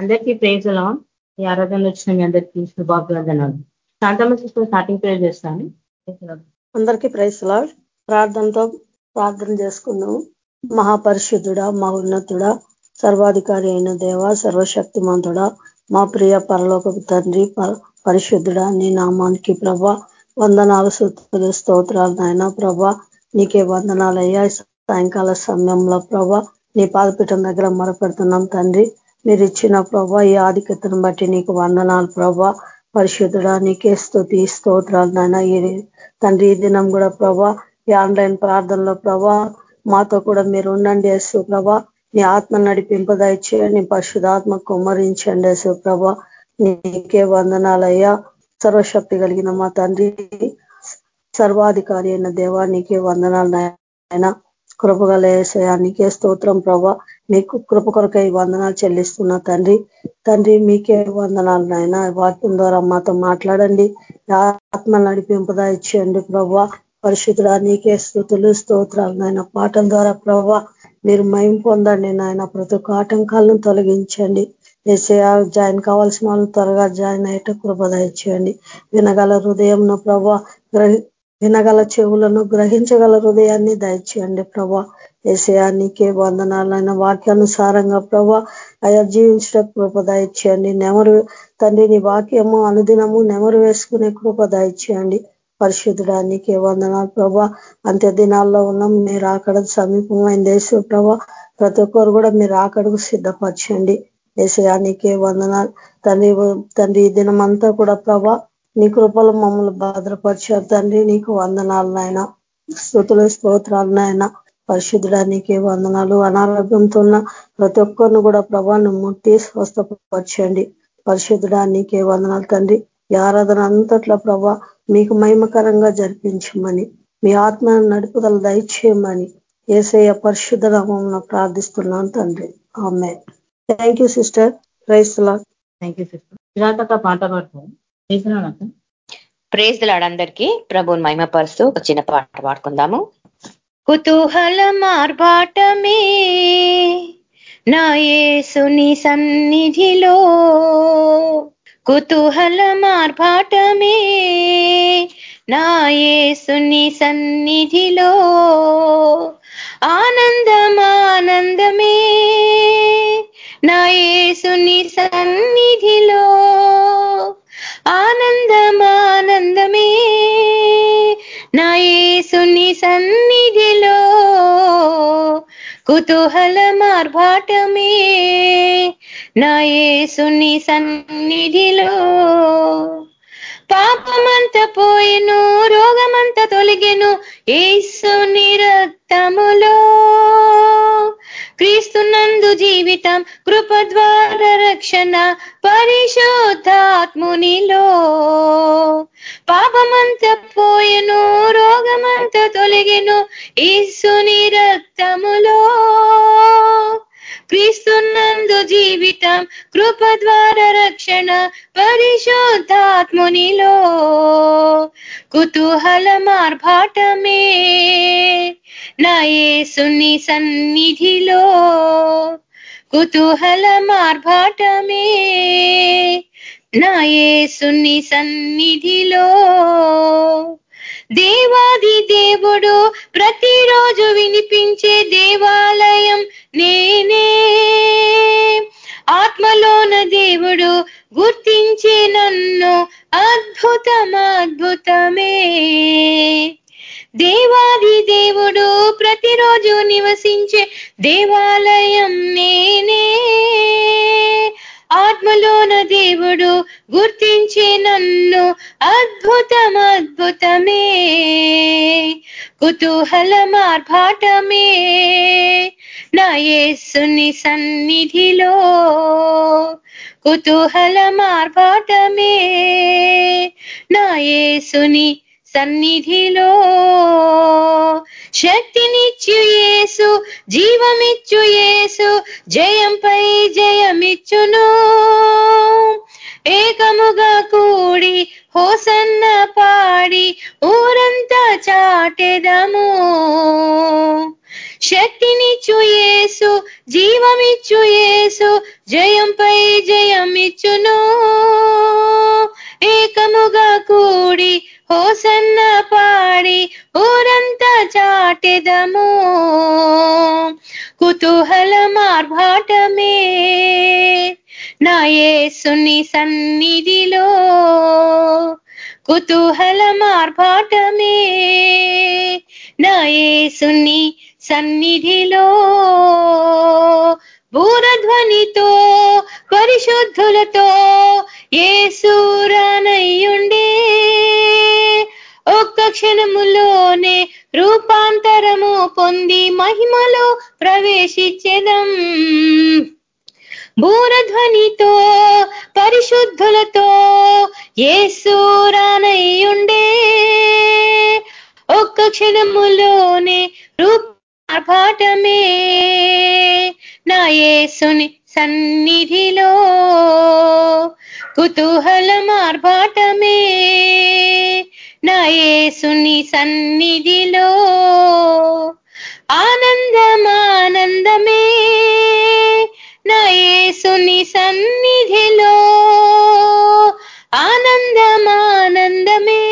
అందరికీ ప్రేజలో ఈ ఆరాధనలు వచ్చిన మీ అందరికీ శుభాభివందనాలు. శాంతమ్మ సిస్టర్ స్టార్టింగ్ ప్రేర్ చేస్తాను. అందరికీ ప్రైజ్లా ప్రార్థనతో ప్రార్థన చేసుకున్నాము మహాపరిశుద్ధుడ ఉన్నతుడ సర్వాధికారి అయిన దేవ సర్వశక్తిమంతుడ మా ప్రియ పరలోకపు తండ్రి పరిశుద్ధుడ నీ నామానికి ప్రభ వందనాలు సూత్రులు స్తోత్రాలు నాయన ప్రభ. నీకే వందనాలయ్యా సాయంకాల సమయంలో ప్రభ నీ పాదపీఠం దగ్గర మొరపెడుతున్నాం తండ్రి. మీరు ఇచ్చిన ప్రభా ఈ ఆధిక్యతను బట్టి నీకు వందనాలు ప్రభా. పరిశుద్ధుడా నీకే స్థుతి స్తోత్రాలు నాయన. తండ్రి ఈ దినం కూడా ప్రభా ఈ ఆన్లైన్ ప్రార్థనలో ప్రభా మాతో కూడా మీరు ఉండండి యేసు ప్రభా. నీ ఆత్మ నడిపింపదయచేయండి పరిశుధాత్మ కుమ్మరించండి యేసు ప్రభా. నీకే వందనాలయ్యా. సర్వశక్తి కలిగిన మా తండ్రి సర్వాధికారి అయిన దేవా నీకే వందనాలు నాయన. కృపగల ఏసయానికే స్తోత్రం ప్రభా. మీకు కృప కొరకై వందనాలు చెల్లిస్తున్నా తండ్రి. తండ్రి మీకే వందనాలు నాయన. వాక్యం ద్వారా మాతో మాట్లాడండి. ఆత్మ నడిపింపదా ఇచ్చేయండి ప్రభా. పరిశుద్ధుడా నీకే స్థుతులు స్తోత్రాలు నాయన. పాఠం ద్వారా ప్రభా మీరు మయం పొందండి నాయన. ప్రతి ఒక్క ఆటంకాలను తొలగించండి. ఏసయా జాయిన్ కావాల్సిన వాళ్ళు త్వరగా జాయిన్ అయ్యేట కృపద ఇచ్చేయండి వినగల హృదయం ప్రభా వినగల చెవులను గ్రహించగల హృదయాన్ని దయచేయండి ప్రభా. ఏసయా నీకే వందనాలైన వాక్యానుసారంగా ప్రభా అయా జీవించడం కృపదాయి చేయండి నెమరు తండ్రి నీ వాక్యము అనుదినము నెమరు వేసుకునే కృపదాయి చేయండి పరిశుద్ధుడా నీకే వందనాలు ప్రభా. అంత్య దినాల్లో ఉన్నాం. మీరు అక్కడ సమీపమైన దేశ ప్రభా. ప్రతి ఒక్కరు కూడా మీరు ఆకడకు సిద్ధపరచండి. ఏసయా నీకే వందనాలు. తండ్రి తండ్రి ఈ దినం అంతా కూడా ప్రభా నీ కృపలు మమ్మల్ని భద్రపరిచారు. తండ్రి నీకు వందనాలు నాయన. స్థుతులు స్తోత్రాలు నాయన. పరిశుద్ధుడానికి వందనాలు. అనారోగ్యంతో ఉన్న ప్రతి ఒక్కరిని కూడా ప్రభాను ముట్టి స్వస్థపరచండి. పరిశుద్ధుడానికి వందనాలు తండ్రి. ఈ ఆరాధన అంతట్ల ప్రభా మీకు మహిమకరంగా జరిపించమని మీ ఆత్మ నడుపుదల దయచేయమని ఏసయ్య పరిశుద్ధ నామం ప్రార్థిస్తున్నాను తండ్రి. ఆమె థ్యాంక్ యూ సిస్టర్ రైస్ థ్యాంక్ యూ సిస్టర్ పాట పాడతాను ప్రేజ్లాడందరికీ ప్రభుని మహిమపరుస్తూ ఒక చిన్న పాట పాడుకుందాము. కుతూహల మార్బాటమే. నా యేసుని సన్నిధిలో కుతూహల మార్బాటమే. నా యేసుని సన్నిధిలో ఆనందమానందమే. నా యేసుని సన్నిధిలో ఆనందమా యేసుని సన్నిధిలో కుతూహల మార్భాటమే. నా యేసుని సన్నిధిలో పాపమంత పోయిను రోగమంత తొలగెను ఏసుని రక్తములో. క్రీస్తునందు జీవితం కృప ద్వార రక్షణ పరిశోధాత్మునిలో పాపమంత పోయెను రోగమంత తొలగెను ఈసుని రక్తములో. క్రీస్తున్నందు జీవితం కృప ద్వారా రక్షణ పరిశుద్ధాత్మునిలో. కుతూహల మార్భాటమే నాయసుని సన్నిధిలో. కుతూహల మార్భాటమే నాయసుని సన్నిధిలో. దేవాది దేవుడు ప్రతిరోజు వినిపించే దేవాలయం నేనే. ఆత్మలోన దేవుడు గుర్తించే నన్ను అద్భుతం అద్భుతమే దేవాది దేవుడు ప్రతిరోజు నివసించే దేవాలయం నేనే. ఆత్మలోన దేవుడు గుర్తించే నన్ను అద్భుతం అద్భుతమే కుతూహల మార్భాటమే. నా యేసుని సన్నిధిలో కుతూహల మార్భాటమే. నా యేసుని సన్నిధిలో శక్తినిచ్చు యేసు జీవమిచ్చు యేసు జయంపై జయమిచ్చును. ఏకముగా కూడి హోసన్న పాడి ఊరంతా చాటెదము. శక్తినిచ్చు యేసు జీవమిచ్చు యేసు జయంపై జయమిచ్చును. ఏకముగా కూడి హోసన్న పాడి ఊరంతా చాటెదము. కుతూహల మార్భాటమే నా యేసుని సన్నిధిలో. కుతూహల మార్భాటమే నా యేసుని సన్నిధిలో. భూరధ్వనితో పరిశుద్ధులతో ఏసూరానయ్యుండే క్షణములోనే రూపాంతరము పొంది మహిమలో ప్రవేశించెదం. భూరధ్వనితో పరిశుద్ధులతో ఏసూరానయ్యుండే ఒక్క క్షణములోనే రూపాటమే నా యేసుని సన్నిధిలో కుతూహల మార్బాటమే నా యేసుని సన్నిధిలో ఆనందమానందమే. నా యేసుని సన్నిధిలో ఆనందమానందమే.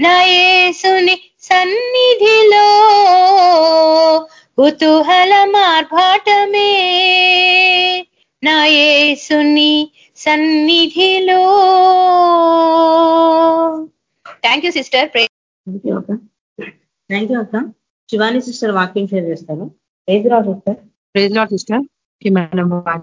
నా యేసుని సన్నిధిలో కుతూహల మార్భాటమే నా యేసుని సన్నిధిలో. Thank you sister thank you అక్క. శివాని సిస్టర్ వాక్యం షేర్ చేస్తారు ఏది రాదు సిస్టర్ ప్రేజ్ లాట్ సిస్టర్ మనం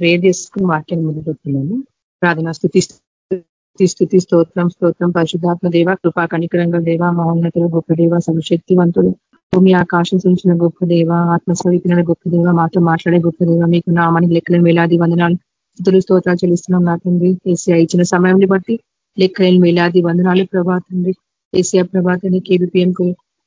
ప్రేర్ చేసుకుని వాక్యాన్ని మొదలుపెడుతున్నాము ప్రార్థన స్థుతి స్థుతి స్థుతి స్తోత్రం స్తోత్రం. పరిశుద్ధాత్మ దేవ కృపా కనికరంగ దేవ మహోన్నతుల గొప్ప దేవ సంశక్తివంతుడు భూమి ఆకాశం సుంచిన గొప్ప దేవ ఆత్మస్వరూపిన గొప్ప దేవ మాతో మాట్లాడే గొప్ప దేవ మీకు నామానికి లెక్కలేని వేలాది వందనాలు స్థుతులు స్తోత్రాలు చెల్లిస్తున్నాం నా తండ్రి ఏసీఆ ఇచ్చిన సమయాన్ని బట్టి లెక్కలు వేలాది వందనాలు ప్రభాతండి. ఏసీఐ ప్రభాతాన్ని కేబిపిఎం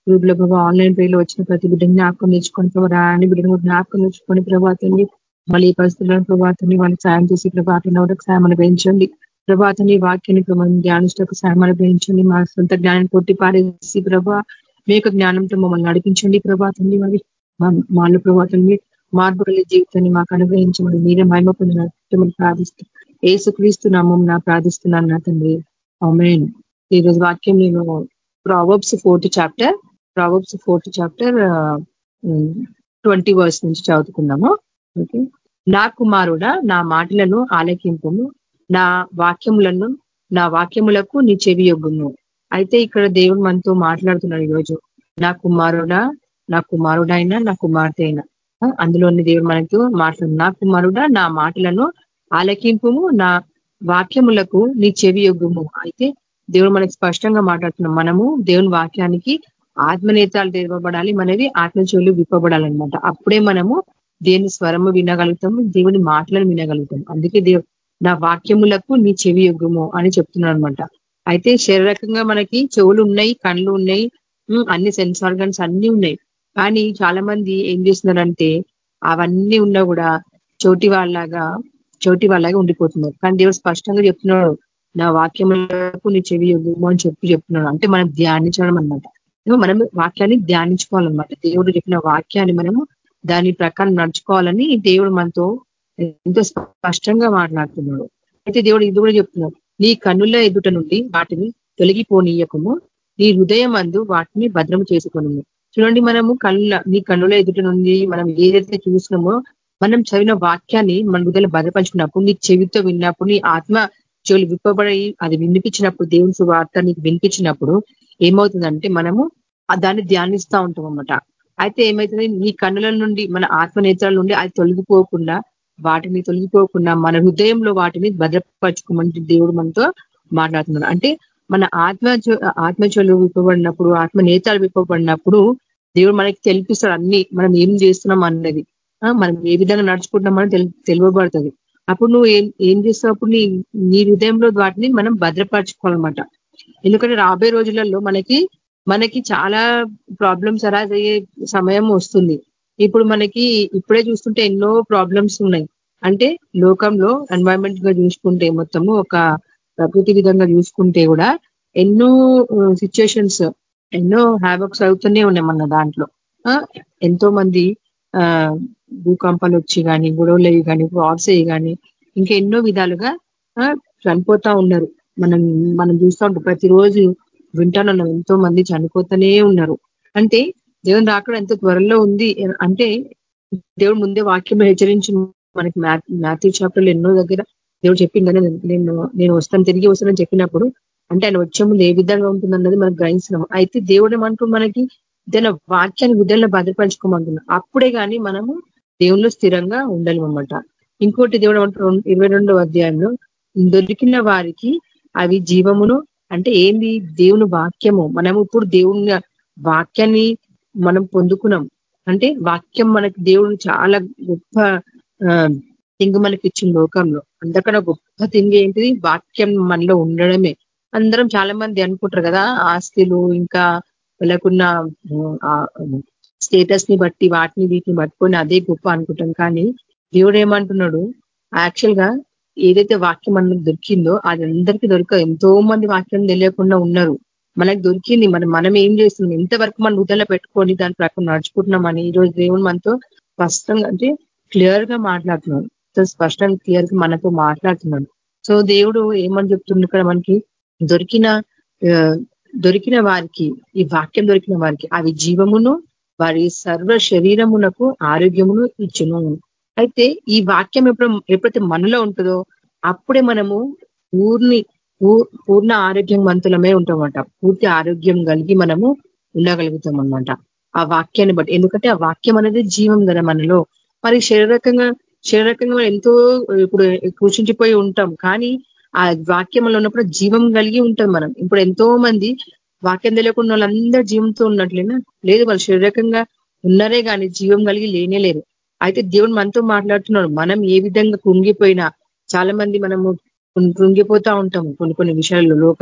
గ్రూప్లో ప్రభావ ఆన్లైన్ పేర్లో వచ్చిన ప్రతి బిడ్డని జ్ఞాపకం తెచ్చుకొని ప్రభావ రాని బిడ్డను జ్ఞాపకం తెచ్చుకొని ప్రభాతండి. మళ్ళీ ఈ పరిస్థితులను ప్రభాతాన్ని వాళ్ళకి సాయం చేసి ప్రభాతం ఒకటి సాయం అనుభవించండి ప్రభాతాన్ని వాక్యాన్ని ప్రభావం ధ్యానిష్టకు సాయం అనుభవించండి మా సొంత జ్ఞానం కొట్టి పారేసి ప్రభా మీ యొక్క జ్ఞానంతో మమ్మల్ని నడిపించండి ప్రభాతండి మరి. మాలో ప్రభాతాన్ని మార్పు జీవితాన్ని మాకు అనుగ్రహించమని మీరే మహిమ పొందినట్టు ప్రార్థిస్తూ ఏసుక్రీస్తు నామం నా ప్రార్థిస్తున్నాను నా తండ్రి. అమెన్ ఈరోజు వాక్యం నేను Proverbs fourth chapter Proverbs fourth chapter twenty verse నుంచి చదువుకున్నాము ఓకే. నా కుమారుడా నా మాటలను ఆలకింపును నా వాక్యములను నా వాక్యములకు నీ చెవి యొగ్గును అయితే ఇక్కడ దేవుడు మనతో మాట్లాడుతున్నాడు ఈరోజు. నా కుమారుడా నా కుమారుడైనా నా కుమార్తె అయినా. అందులోని దేవుడు మనతో మాట్లాడు నా కుమారుడా నా మాటలను ఆలకింపు నా వాక్యములకు నీ చెవి యొగ్గుము. అయితే దేవుడు మనకి స్పష్టంగా మాట్లాడుతున్నాం మనము దేవుని వాక్యానికి ఆత్మనేత్రాలు తెరవబడాలి మనవి ఆత్మచోలు విప్పబడాలన్నమాట. అప్పుడే మనము దేవుని స్వరము వినగలుగుతాము దేవుని మాటలను వినగలుగుతాం అందుకే దేవు నా వాక్యములకు నీ చెవి యొగ్గుము అని చెప్తున్నాను అనమాట అయితే శరీరకంగా మనకి చెవులు ఉన్నాయి కళ్ళు ఉన్నాయి అన్ని సెన్స్ ఆర్గన్స్ అన్ని ఉన్నాయి. కానీ చాలా మంది ఏం చేస్తున్నారంటే అవన్నీ ఉన్నా కూడా చోటి వాళ్ళలాగా చోటి వాళ్ళగా ఉండిపోతున్నారు. కానీ దేవుడు స్పష్టంగా చెప్తున్నాడు నా వాక్యములకు నీ చెవి అని చెప్పి చెప్తున్నాడు. అంటే మనం ధ్యానించడం అనమాట మనం వాక్యాన్ని ధ్యానించుకోవాలన్నమాట. దేవుడు చెప్పిన వాక్యాన్ని మనము దాని ప్రకారం నడుచుకోవాలని దేవుడు మనతో ఎంతో స్పష్టంగా మాట్లాడుతున్నాడు. అయితే దేవుడు ఇది కూడా చెప్తున్నాడు నీ కన్నుల ఎదుట నుండి వాటిని తొలగిపోనీయకము. నీ హృదయం అందు వాటిని భద్రము చేసుకును చూడండి మనము కళ్ళ నీ కన్నుల ఎదుట నుండి మనం ఏదైతే చూసినామో మనం చదివిన వాక్యాన్ని మన హృదయలు భద్రపరుచుకున్నప్పుడు నీ చెవితో విన్నప్పుడు నీ ఆత్మ చెవులు విప్పబడి అది వినిపించినప్పుడు దేవుని వార్త నీకు వినిపించినప్పుడు ఏమవుతుందంటే మనము దాన్ని ధ్యానిస్తూ ఉంటాం అనమాట అయితే ఏమవుతుంది నీ కన్నుల నుండి మన ఆత్మ నేత్రాల నుండి అది తొలగిపోకుండా వాటిని తొలగిపోకుండా మన హృదయంలో వాటిని భద్రపరచుకోమని దేవుడు మనతో మాట్లాడుతున్నాడు. అంటే మన ఆత్మ ఆత్మచలు విప్పబడినప్పుడు ఆత్మ నేతాలు విప్పబడినప్పుడు దేవుడు మనకి తెలిపిస్తాడు అన్ని. మనం ఏం చేస్తున్నాం అన్నది. మనం ఏ విధంగా నడుచుకుంటున్నామని తెలియబడుతుంది అప్పుడు నువ్వు ఏం ఏం చేస్తావు? అప్పుడు నీ నీ హృదయంలో వాటిని మనం భద్రపరచుకోవాలన్నమాట. ఎందుకంటే రాబోయే రోజులలో మనకి మనకి చాలా ప్రాబ్లమ్స్ అరాజ్ అయ్యే సమయం వస్తుంది. ఇప్పుడు మనకి ఇప్పుడే చూస్తుంటే ఎన్నో ప్రాబ్లమ్స్ ఉన్నాయి. అంటే లోకంలో ఎన్వైరన్మెంట్గా చూసుకుంటే మొత్తము ఒక ప్రకృతి విధంగా చూసుకుంటే కూడా ఎన్నో సిచ్యుయేషన్స్ ఎన్నో హ్యాబక్స్ అవుతూనే ఉన్నాయి మన దాంట్లో. ఎంతో మంది భూకంపాలు వచ్చి కానీ గొడవలు అవి కానీ ఫ్రాడ్స్ అయ్యి కానీ ఇంకా ఎన్నో విధాలుగా చనిపోతా ఉన్నారు. మనం మనం చూస్తూ ఉంటాం. ప్రతిరోజు వింటానున్నాం. ఎంతో మంది చనిపోతూనే ఉన్నారు. అంటే దేవుని రాకడ ఎంత త్వరలో ఉంది అంటే దేవుడు ముందే వాక్యం హెచ్చరించి మనకి మ్యాథ్యూ చాప్టర్లు ఎన్నో దగ్గర దేవుడు చెప్పింది నేను నేను వస్తాను తిరిగి వస్తానని చెప్పినప్పుడు అంటే ఆయన వచ్చే ముందు ఏ విధంగా ఉంటుందన్నది మనం గ్రహించినాం. అయితే దేవుడు ఏమంటూ మనకి ఏదైనా వాక్యాన్ని గుడ్డల్లో భద్రపరచుకోమంటున్నాం అప్పుడే కానీ మనము దేవుళ్ళు స్థిరంగా ఉండలేమన్నమాట. ఇంకోటి దేవుడు అంటారు ఇరవై రెండవ అధ్యాయంలో దొరికిన వారికి అవి జీవమును అంటే ఏంది? దేవుని వాక్యము. మనము ఇప్పుడు దేవుని వాక్యాన్ని మనం పొందుకున్నాం. అంటే వాక్యం మనకి దేవుడు చాలా గొప్ప థింగ్ మనకి ఇచ్చిన లోకంలో. అంతకన్నా గొప్ప థింగ్ ఏంటిది? వాక్యం మనలో ఉండడమే. అందరం చాలా మంది అనుకుంటారు కదా ఆస్తులు ఇంకా వీళ్ళకున్న స్టేటస్ని బట్టి వాటిని వీటిని పట్టుకొని అదే గొప్ప అనుకుంటాం. కానీ దేవుడు ఏమంటున్నాడు? యాక్చువల్గా ఏదైతే వాక్యం మనకు దొరికిందో అది అందరికీ దొరక ఎంతో మంది వాక్యం తెలియకుండా ఉన్నారు. మనకు దొరికింది మనం మనం ఏం చేస్తున్నాం? ఎంతవరకు మనం ఉదల పెట్టుకొని దాని ప్రకారం నడుచుకుంటున్నామని ఈ రోజు దేవుడు మనతో స్పష్టంగా అంటే క్లియర్గా మాట్లాడుతున్నాడు. స్పష్టంగా క్లియర్గా మనతో మాట్లాడుతున్నాడు. సో దేవుడు ఏమని చెప్తుంది ఇక్కడ మనకి? దొరికిన దొరికిన వారికి ఈ వాక్యం దొరికిన వారికి అవి జీవమును వారి సర్వ శరీరమునకు ఆరోగ్యమును ఇచ్చును. అయితే ఈ వాక్యం ఎప్పుడు ఎప్పుడైతే మనలో ఉంటుందో అప్పుడే మనము పూర్ణి పూర్ణ ఆరోగ్యం మంతులమే ఉంటామంట పూర్తి ఆరోగ్యం కలిగి మనము ఉండగలుగుతాం అనమాట ఆ వాక్యాన్ని బట్టి. ఎందుకంటే ఆ వాక్యం అనేది జీవం కదా మనలో. మరి శారీరకంగా శరీరకంగా ఎంతో ఇప్పుడు కూర్చుంచిపోయి ఉంటాం. కానీ ఆ వాక్యంలో ఉన్నప్పుడు జీవం కలిగి ఉంటాం మనం. ఇప్పుడు ఎంతో మంది వాక్యం తెలియకుండా వాళ్ళందరూ జీవంతో ఉన్నట్లేనా? లేదు వాళ్ళు శరీరకంగా ఉన్నారే కానీ జీవం కలిగి లేనే లేరు. అయితే దేవుడు మనతో మాట్లాడుతున్నాడు. మనం ఏ విధంగా కృంగిపోయినా చాలా మంది మనము కృంగిపోతా ఉంటాం. కొన్ని కొన్ని విషయాల్లో లోక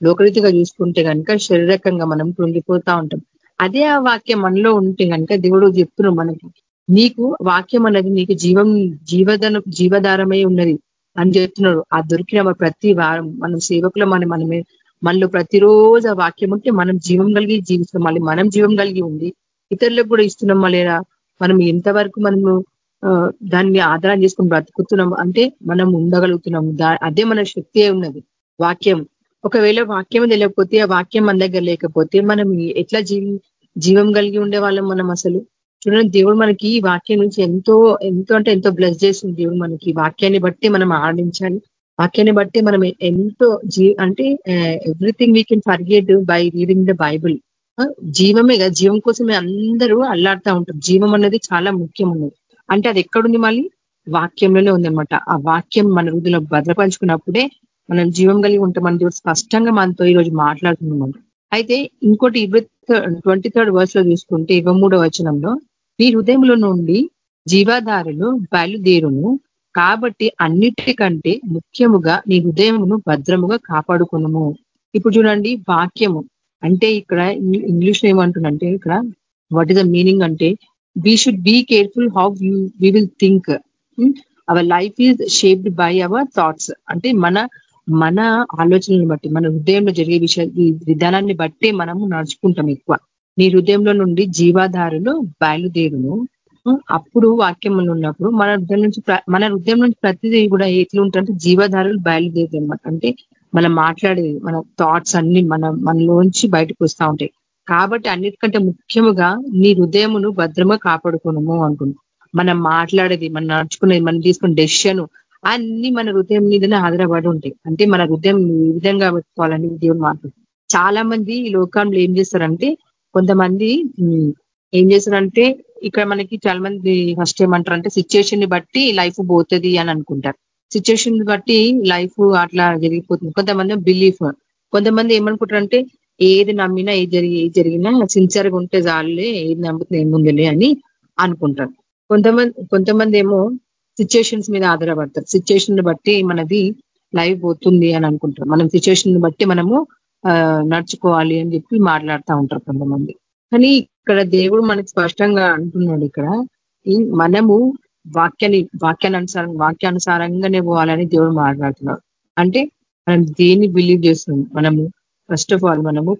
లోకరీతిగా చూసుకుంటే కనుక శరీరకంగా మనం కృంగిపోతా ఉంటాం. అదే ఆ వాక్యం మనలో ఉంటే కనుక దేవుడు చెప్తున్నాడు మనకి. నీకు వాక్యం అనేది నీకు జీవం జీవధన జీవధారమై ఉన్నది అని చెప్తున్నాడు. ఆ దొరికిన ప్రతి వారం మనం సేవకులు మనం మనమే మనలో ప్రతిరోజు ఆ వాక్యం ఉంటే మనం జీవం కలిగి జీవిస్తాం మళ్ళీ మనం జీవం కలిగి ఉంది ఇతరులకు కూడా ఇస్తున్నాం లేదా? మనం ఎంతవరకు మనము దాన్ని ఆధారం చేసుకుని బ్రతుకుతున్నాం అంటే మనం ఉండగలుగుతున్నాం అదే మన శక్తి ఉన్నది. వాక్యం. ఒకవేళ వాక్యం తెలియకపోతే ఆ వాక్యం మన దగ్గర లేకపోతే మనం ఎట్లా జీవం కలిగి ఉండే వాళ్ళం మనం అసలు? చూడండి దేవుడు మనకి ఈ వాక్యం నుంచి ఎంతో ఎంతో అంటే ఎంతో బ్లెస్ చేసింది దేవుడు మనకి. వాక్యాన్ని బట్టి మనం ఆడించాలి. వాక్యాన్ని బట్టి మనం ఎంతో జీ అంటే everything we can forget by reading the Bible జీవమే కదా జీవం కోసమే అందరూ అల్లాడుతూ ఉంటారు. జీవం అనేది చాలా ముఖ్యం ఉన్నది అంటే అది ఎక్కడుంది మళ్ళీ? వాక్యంలోనే ఉందనమాట ఆ వాక్యం మన వృద్ధిలో భద్రపరుచుకున్నప్పుడే మనం జీవం కలిగి ఉంటాం మన దేవుడు స్పష్టంగా మనతో ఈరోజు మాట్లాడుతున్నాం అయితే ఇంకోటి ఇరవై ట్వంటీ థర్డ్ వర్స్లో చూసుకుంటే ఇరవై మూడో వచనంలో నీ హృదయంలో నుండి జీవాధారులు బయలుదేరును కాబట్టి అన్నిటికంటే ముఖ్యముగా నీ హృదయమును భద్రముగా కాపాడుకును ఇప్పుడు చూడండి వాక్యము. అంటే ఇక్కడ ఇంగ్లీష్లో ఏమంటుందంటే ఇక్కడ వాట్ ఇస్ ద మీనింగ్ అంటే we should be careful how we will think our life is shaped by our thoughts అంటే మన మన ఆలోచనలను బట్టి మన హృదయంలో జరిగే విషయ ఈ విధానాన్ని బట్టే మనము నడుచుకుంటాం ఎక్కువ. నీ హృదయంలో నుండి జీవాధారులు బయలుదేరును. అప్పుడు వాక్యములు ఉన్నప్పుడు మన హృదయం నుంచి మన హృదయం నుంచి ప్రతిదీ కూడా ఎట్లా ఉంటారంటే జీవాధారులు బయలుదేరుతాయి అనమాట అంటే మనం మాట్లాడేది మన థాట్స్ అన్ని మన మనలోంచి బయటకు వస్తూ ఉంటాయి. కాబట్టి అన్నిటికంటే ముఖ్యముగా నీ హృదయమును భద్రంగా కాపాడుకునము అంటుంది మనం మాట్లాడేది మనం నడుచుకునేది మనం తీసుకున్న డెసిషన్ అన్ని మన హృదయం మీదనే ఆధారపడి ఉంటాయి. అంటే మన హృదయం ఈ విధంగా పెట్టుకోవాలని దేవుడు మాట్లాడు. చాలా మంది ఈ లోకంలో ఏం చేస్తారంటే కొంతమంది ఏం చేస్తారంటే ఇక్కడ మనకి చాలా మంది ఫస్ట్ ఏమంటారు అంటే సిచ్యుయేషన్ని బట్టి లైఫ్ పోతుంది అని అనుకుంటారు. సిచ్యువేషన్ బట్టి లైఫ్ అట్లా జరిగిపోతుంది. కొంతమంది బిలీఫ్ కొంతమంది ఏమనుకుంటారంటే ఏది నమ్మినా ఏది జరిగి ఏది జరిగినా సిన్సియర్గా ఉంటే చాలులే ఏది నమ్ముతుంది ఏముందిలే అని అనుకుంటారు. కొంతమంది కొంతమంది ఏమో సిచ్యుయేషన్స్ మీద ఆధారపడతారు. సిచ్యుయేషన్ బట్టి మనది లైవ్ పోతుంది అని అనుకుంటారు. మనం సిచ్యుయేషన్ బట్టి మనము నడుచుకోవాలి అని చెప్పి మాట్లాడుతూ ఉంటారు కొంతమంది. కానీ ఇక్కడ దేవుడు మనకి స్పష్టంగా అంటున్నాడు ఇక్కడ. మనము వాక్యాన్ని వాక్యానుసారం వాక్యానుసారంగానే పోవాలని దేవుడు మాట్లాడుతున్నాడు. అంటే మనం దేన్ని బిలీవ్ చేస్తున్నాం? మనము ఫస్ట్ ఆఫ్ ఆల్ మనము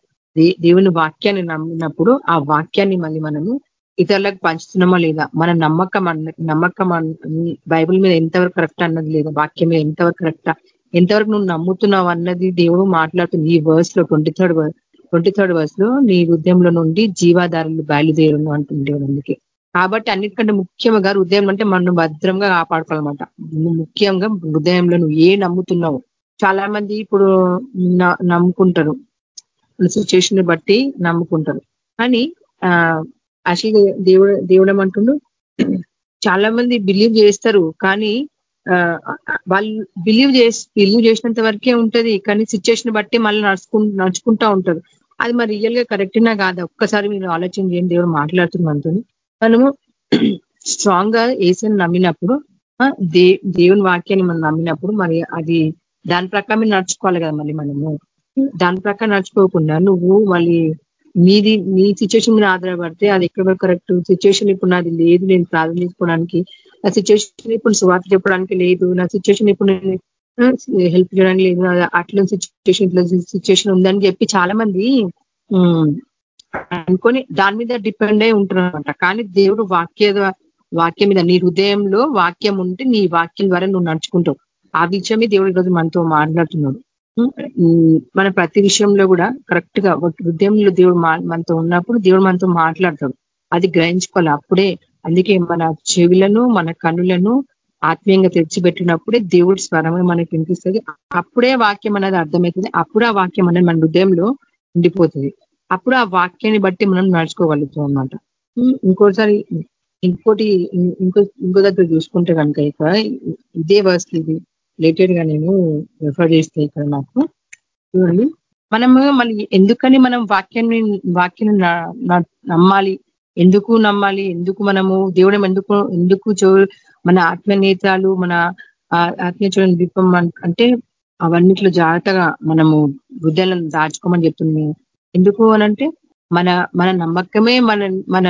దేవుని వాక్యాన్ని నమ్మినప్పుడు ఆ వాక్యాన్ని మళ్ళీ మనము ఇతరులకు పంచుతున్నామా లేదా? మన నమ్మకం నమ్మకం బైబిల్ మీద ఎంతవరకు కరెక్ట్ అన్నది లేదా? వాక్యం మీద ఎంతవరకు కరెక్టా? ఎంతవరకు నువ్వు నమ్ముతున్నావు అన్నది దేవుడు మాట్లాడుతుంది ఈ వర్స్లో ట్వంటీ థర్డ్ ట్వంటీ థర్డ్ వర్స్లో నీ హృదయంలో నుండి జీవాధారులు బయలుదేరును అంటుంది అందుకే. కాబట్టి అన్నిటికంటే ముఖ్యంగా హృదయం అంటే మనం భద్రంగా కాపాడుకోవాలన్నమాట. ముఖ్యంగా హృదయంలో నువ్వు ఏ నమ్ముతున్నావు. చాలా మంది ఇప్పుడు నమ్ముకుంటారు. సిచ్యువేషన్ బట్టి నమ్ముకుంటారు. కానీ ఆ అసలు దేవుడు దేవుడం అంటుండు చాలా మంది బిలీవ్ చేస్తారు కానీ వాళ్ళు బిలీవ్ చేసి బిలీవ్ చేసినంత వరకే ఉంటది కానీ సిచ్యువేషన్ బట్టి మళ్ళీ నడుచుకు నడుచుకుంటా ఉంటారు అది మరి రియల్గా కరెక్ట్నా కాదు? ఒక్కసారి మీరు ఆలోచన చేయండి దేవుడు మాట్లాడుతున్న మనము స్ట్రాంగ్గా ఏసని నమ్మినప్పుడు దే దేవుని వాక్యాన్ని మనం నమ్మినప్పుడు మరి అది దాని ప్రకారమే నడుచుకోవాలి కదా మళ్ళీ మనము. దాని ప్రకారం నడుచుకోకుండా నువ్వు మళ్ళీ మీది మీ సిచ్యువేషన్ మీద ఆధారపడితే అది ఎక్కడ కరెక్ట్ సిచ్యువేషన్ ఇప్పుడు నాది లేదు నేను ప్రార్థన నా సిచ్యువేషన్ ఇప్పుడు సువార్త చెప్పడానికి లేదు నా సిచ్యువేషన్ ఇప్పుడు హెల్ప్ చేయడానికి లేదు అట్లా సిచ్యువేషన్ ఇట్లా సిచ్యువేషన్ ఉందని చెప్పి చాలా మంది అనుకొని దాని మీద డిపెండ్ అయి ఉంటున్నారంట. కానీ దేవుడు వాక్య వాక్యం మీద నీ హృదయంలో వాక్యం ఉంటే నీ వాక్యం ద్వారా నువ్వు నడుచుకుంటావు. ఆ విషయమే దేవుడు ఈరోజు మనతో మాట్లాడుతున్నాడు. మన ప్రతి విషయంలో కూడా కరెక్ట్గా హృదయంలో దేవుడు మనతో ఉన్నప్పుడు దేవుడు మనతో మాట్లాడతాడు. అది గ్రహించుకోవాలి. అప్పుడే అందుకే మన చెవులను మన కనులను ఆత్మీయంగా తెచ్చిపెట్టినప్పుడే దేవుడి స్వరమే మనకి వినిపిస్తుంది. అప్పుడే వాక్యం అనేది అర్థమవుతుంది. అప్పుడు ఆ వాక్యం అనేది మన హృదయంలో ఉండిపోతుంది. అప్పుడు ఆ వాక్యాన్ని బట్టి మనం నడుచుకోగలుగుతాం అనమాట ఇంకోసారి ఇంకోటి ఇంకో ఇంకో దగ్గర చూసుకుంటే కనుక ఇక ఇదే వర్స్ ఇది. రిలేటెడ్గా నేను రెఫర్ చేస్తే ఇక్కడ నాకు. చూడండి. మనము మళ్ళీ ఎందుకని మనం వాక్యాన్ని వాక్యాన్ని నమ్మాలి? ఎందుకు నమ్మాలి? ఎందుకు మనము దేవుడు ఎందుకు ఎందుకు మన ఆత్మీయనేతాలు మన ఆత్మీయ చూడని దీపం అంటే అవన్నిట్లో జాగ్రత్తగా మనము వృద్ధలను దాచుకోమని చెప్తుంది. ఎందుకు అనంటే మన మన నమ్మకమే మన మన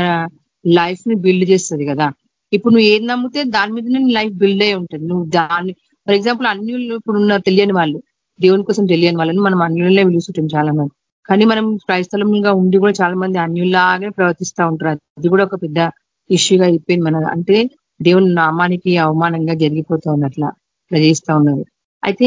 లైఫ్ని బిల్డ్ చేస్తుంది కదా. ఇప్పుడు నువ్వు ఏది నమ్మితే దాని మీదనే లైఫ్ బిల్డ్ అయి ఉంటుంది. నువ్వు దాన్ని ఫర్ ఎగ్జాంపుల్ అన్యులు ఇప్పుడు ఉన్నారు తెలియని వాళ్ళు దేవుని కోసం తెలియని వాళ్ళని మనం అన్యులనే పిలుస్తుంటాం చాలా మంది కానీ మనం క్రైస్తలంగా ఉండి కూడా చాలా మంది అన్యుల్లాగే ప్రవర్తిస్తూ ఉంటారు. అది కూడా ఒక పెద్ద ఇష్యూగా అయిపోయింది మన అంటే దేవుని నామానికి అవమానంగా జరిగిపోతూ ఉన్నట్లా అట్లా ఉన్నారు అయితే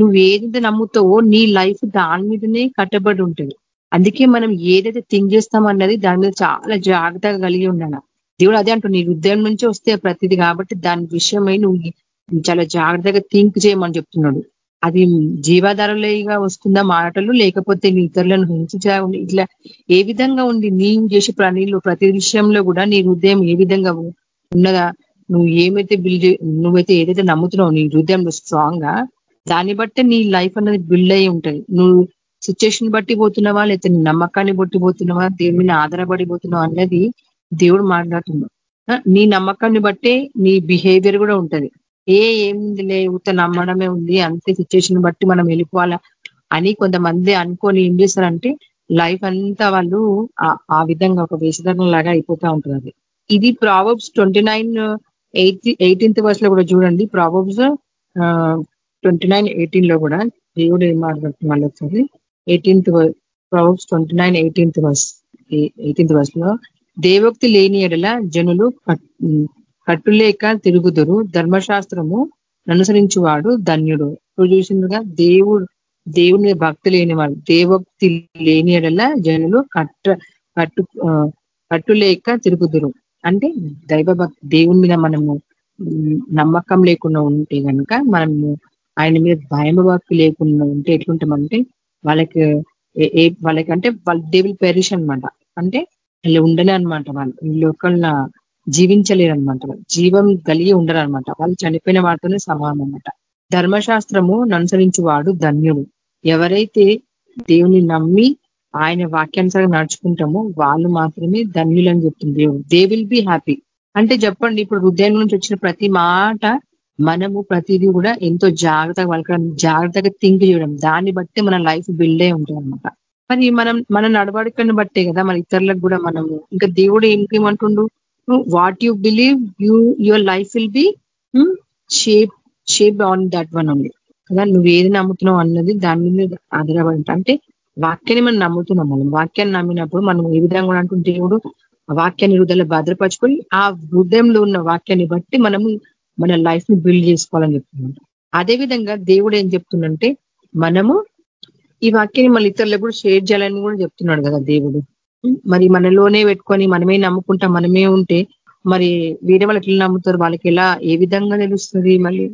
నువ్వు ఏదైతే నమ్ముతావో నీ లైఫ్ దాని మీదనే కట్టబడి ఉంటుంది. అందుకే మనం ఏదైతే థింక్ చేస్తామన్నది దాని మీద చాలా జాగ్రత్తగా కలిగి ఉండాలి. దేవుడు అదే అంటు నీ హృదయం నుంచి వస్తే ప్రతిది కాబట్టి దాని విషయమై నువ్వు చాలా జాగ్రత్తగా థింక్ చేయమని చెప్తున్నాడు. అది జీవాధారలేగా వస్తుందా మాటలు లేకపోతే నీ ఇతరులను హింసించా ఇట్లా ఏ విధంగా ఉంది నీవు చేసే ప్రాణీలు ప్రతి విషయంలో కూడా నీ హృదయం ఏ విధంగా ఉన్నదా? నువ్వు ఏమైతే బిల్డ్ నువ్వైతే ఏదైతే నమ్ముతున్నావు నీ హృదయంలో స్ట్రాంగ్గా దాన్ని బట్టే నీ లైఫ్ అనేది బిల్డ్ అయ్యి ఉంటుంది. నువ్వు సిచ్యువేషన్ బట్టి పోతున్నావా? లేకపోతే నీ నమ్మకాన్ని బట్టి పోతున్నావా? దేవుని మీద ఆధారపడిపోతున్నావా అన్నది దేవుడు మాట్లాడుతున్నావు నీ నమ్మకాన్ని బట్టే నీ బిహేవియర్ కూడా ఉంటది. ఏ ఏముందిలే లే నమ్మడమే ఉంది. అంతే సిచ్యువేషన్ బట్టి మనం వెళ్ళిపోవాలా అని కొంతమంది అనుకొని ఏం చేస్తారంటే లైఫ్ అంతా వాళ్ళు ఆ విధంగా ఒక వేషధరణ లాగా అయిపోతూ ఉంటుంది అది. ఇది ప్రావబ్స్ ట్వంటీ నైన్ ఎయిటీన్త్ వర్స్లో కూడా చూడండి. ప్రావబ్స్ ట్వంటీ నైన్ ఎయిటీన్లో కూడా దేవుడు ఏం మాట్లాడుతుంది మళ్ళీ ఒకసారి? Eighteenth Proverbs twenty nine eighteenth verse eighteenth వర్స్లో దేవోక్తి లేని ఎడల జనులు కట్టులేక తిరుగుదురు. ధర్మశాస్త్రము అనుసరించువాడు ధన్యుడు. ఇప్పుడు చూసిందిగా దేవుడు దేవుని మీద భక్తి లేనివాడు దేవోక్తి లేని ఎడల జనులు కట్ట కట్టు కట్టులేక తిరుగుదురు. అంటే దైవ భక్తి దేవుని మీద మనము నమ్మకం లేకుండా ఉంటే కనుక మనము ఆయన మీద భయం భక్తి లేకుండా ఉంటే ఎట్లుంటామంటే వాళ్ళకి ఏ వాళ్ళకంటే వాళ్ళ దేవుల్ పెరిష్ అనమాట అంటే వీళ్ళు ఉండలే అనమాట వాళ్ళు. ఈ జీవించలేరు అనమాట జీవం కలిగి ఉండరు అనమాట వాళ్ళు చనిపోయిన వాటితోనే సమానం అనమాట ధర్మశాస్త్రము అనుసరించి వాడు ధన్యుడు. ఎవరైతే దేవుని నమ్మి ఆయన వాక్యానుసారం నడుచుకుంటామో వాళ్ళు మాత్రమే ధన్యులని చెప్తుంది దేవుడు. దే విల్ బి హ్యాపీ అంటే చెప్పండి ఇప్పుడు హృదయం నుంచి వచ్చిన ప్రతి మాట మనము ప్రతిదీ కూడా ఎంతో జాగ్రత్తగా వాళ్ళకి జాగ్రత్తగా థింక్ చేయడం. దాన్ని బట్టి మన లైఫ్ బిల్డ్ అయి ఉంటుంది అనమాట మరి మనం మన నడవడికను బట్టే కదా మన ఇతరులకు కూడా మనము. ఇంకా దేవుడు ఏమిమంటుండు what you believe you your life will be shape shape on that one ఉంది కదా నువ్వు ఏది నమ్ముతున్నావు అన్నది దాని మీద ఆధారపడి అంటే వాక్యాన్ని మనం నమ్ముతున్నాం మనం. వాక్యాన్ని నమ్మినప్పుడు మనం ఏ విధంగా అంటుంటే దేవుడు ఆ వాక్యాన్ని హృదయలో భద్రపరచుకొని ఆ హృదయంలో ఉన్న వాక్యాన్ని బట్టి మనము మన లైఫ్ని బిల్డ్ చేసుకోవాలని చెప్తున్నాం అదేవిధంగా దేవుడు ఏం చెప్తుందంటే మనము ఈ వాక్యాన్ని మన ఇతరులకు కూడా షేర్ చేయాలని కూడా చెప్తున్నాడు కదా దేవుడు. మరి మనలోనే పెట్టుకొని మనమే నమ్ముకుంటా మనమే ఉంటే మరి వేరే వాళ్ళు ఎట్లా నమ్ముతారు? వాళ్ళకి ఎలా ఏ విధంగా తెలుస్తుంది మళ్ళీ?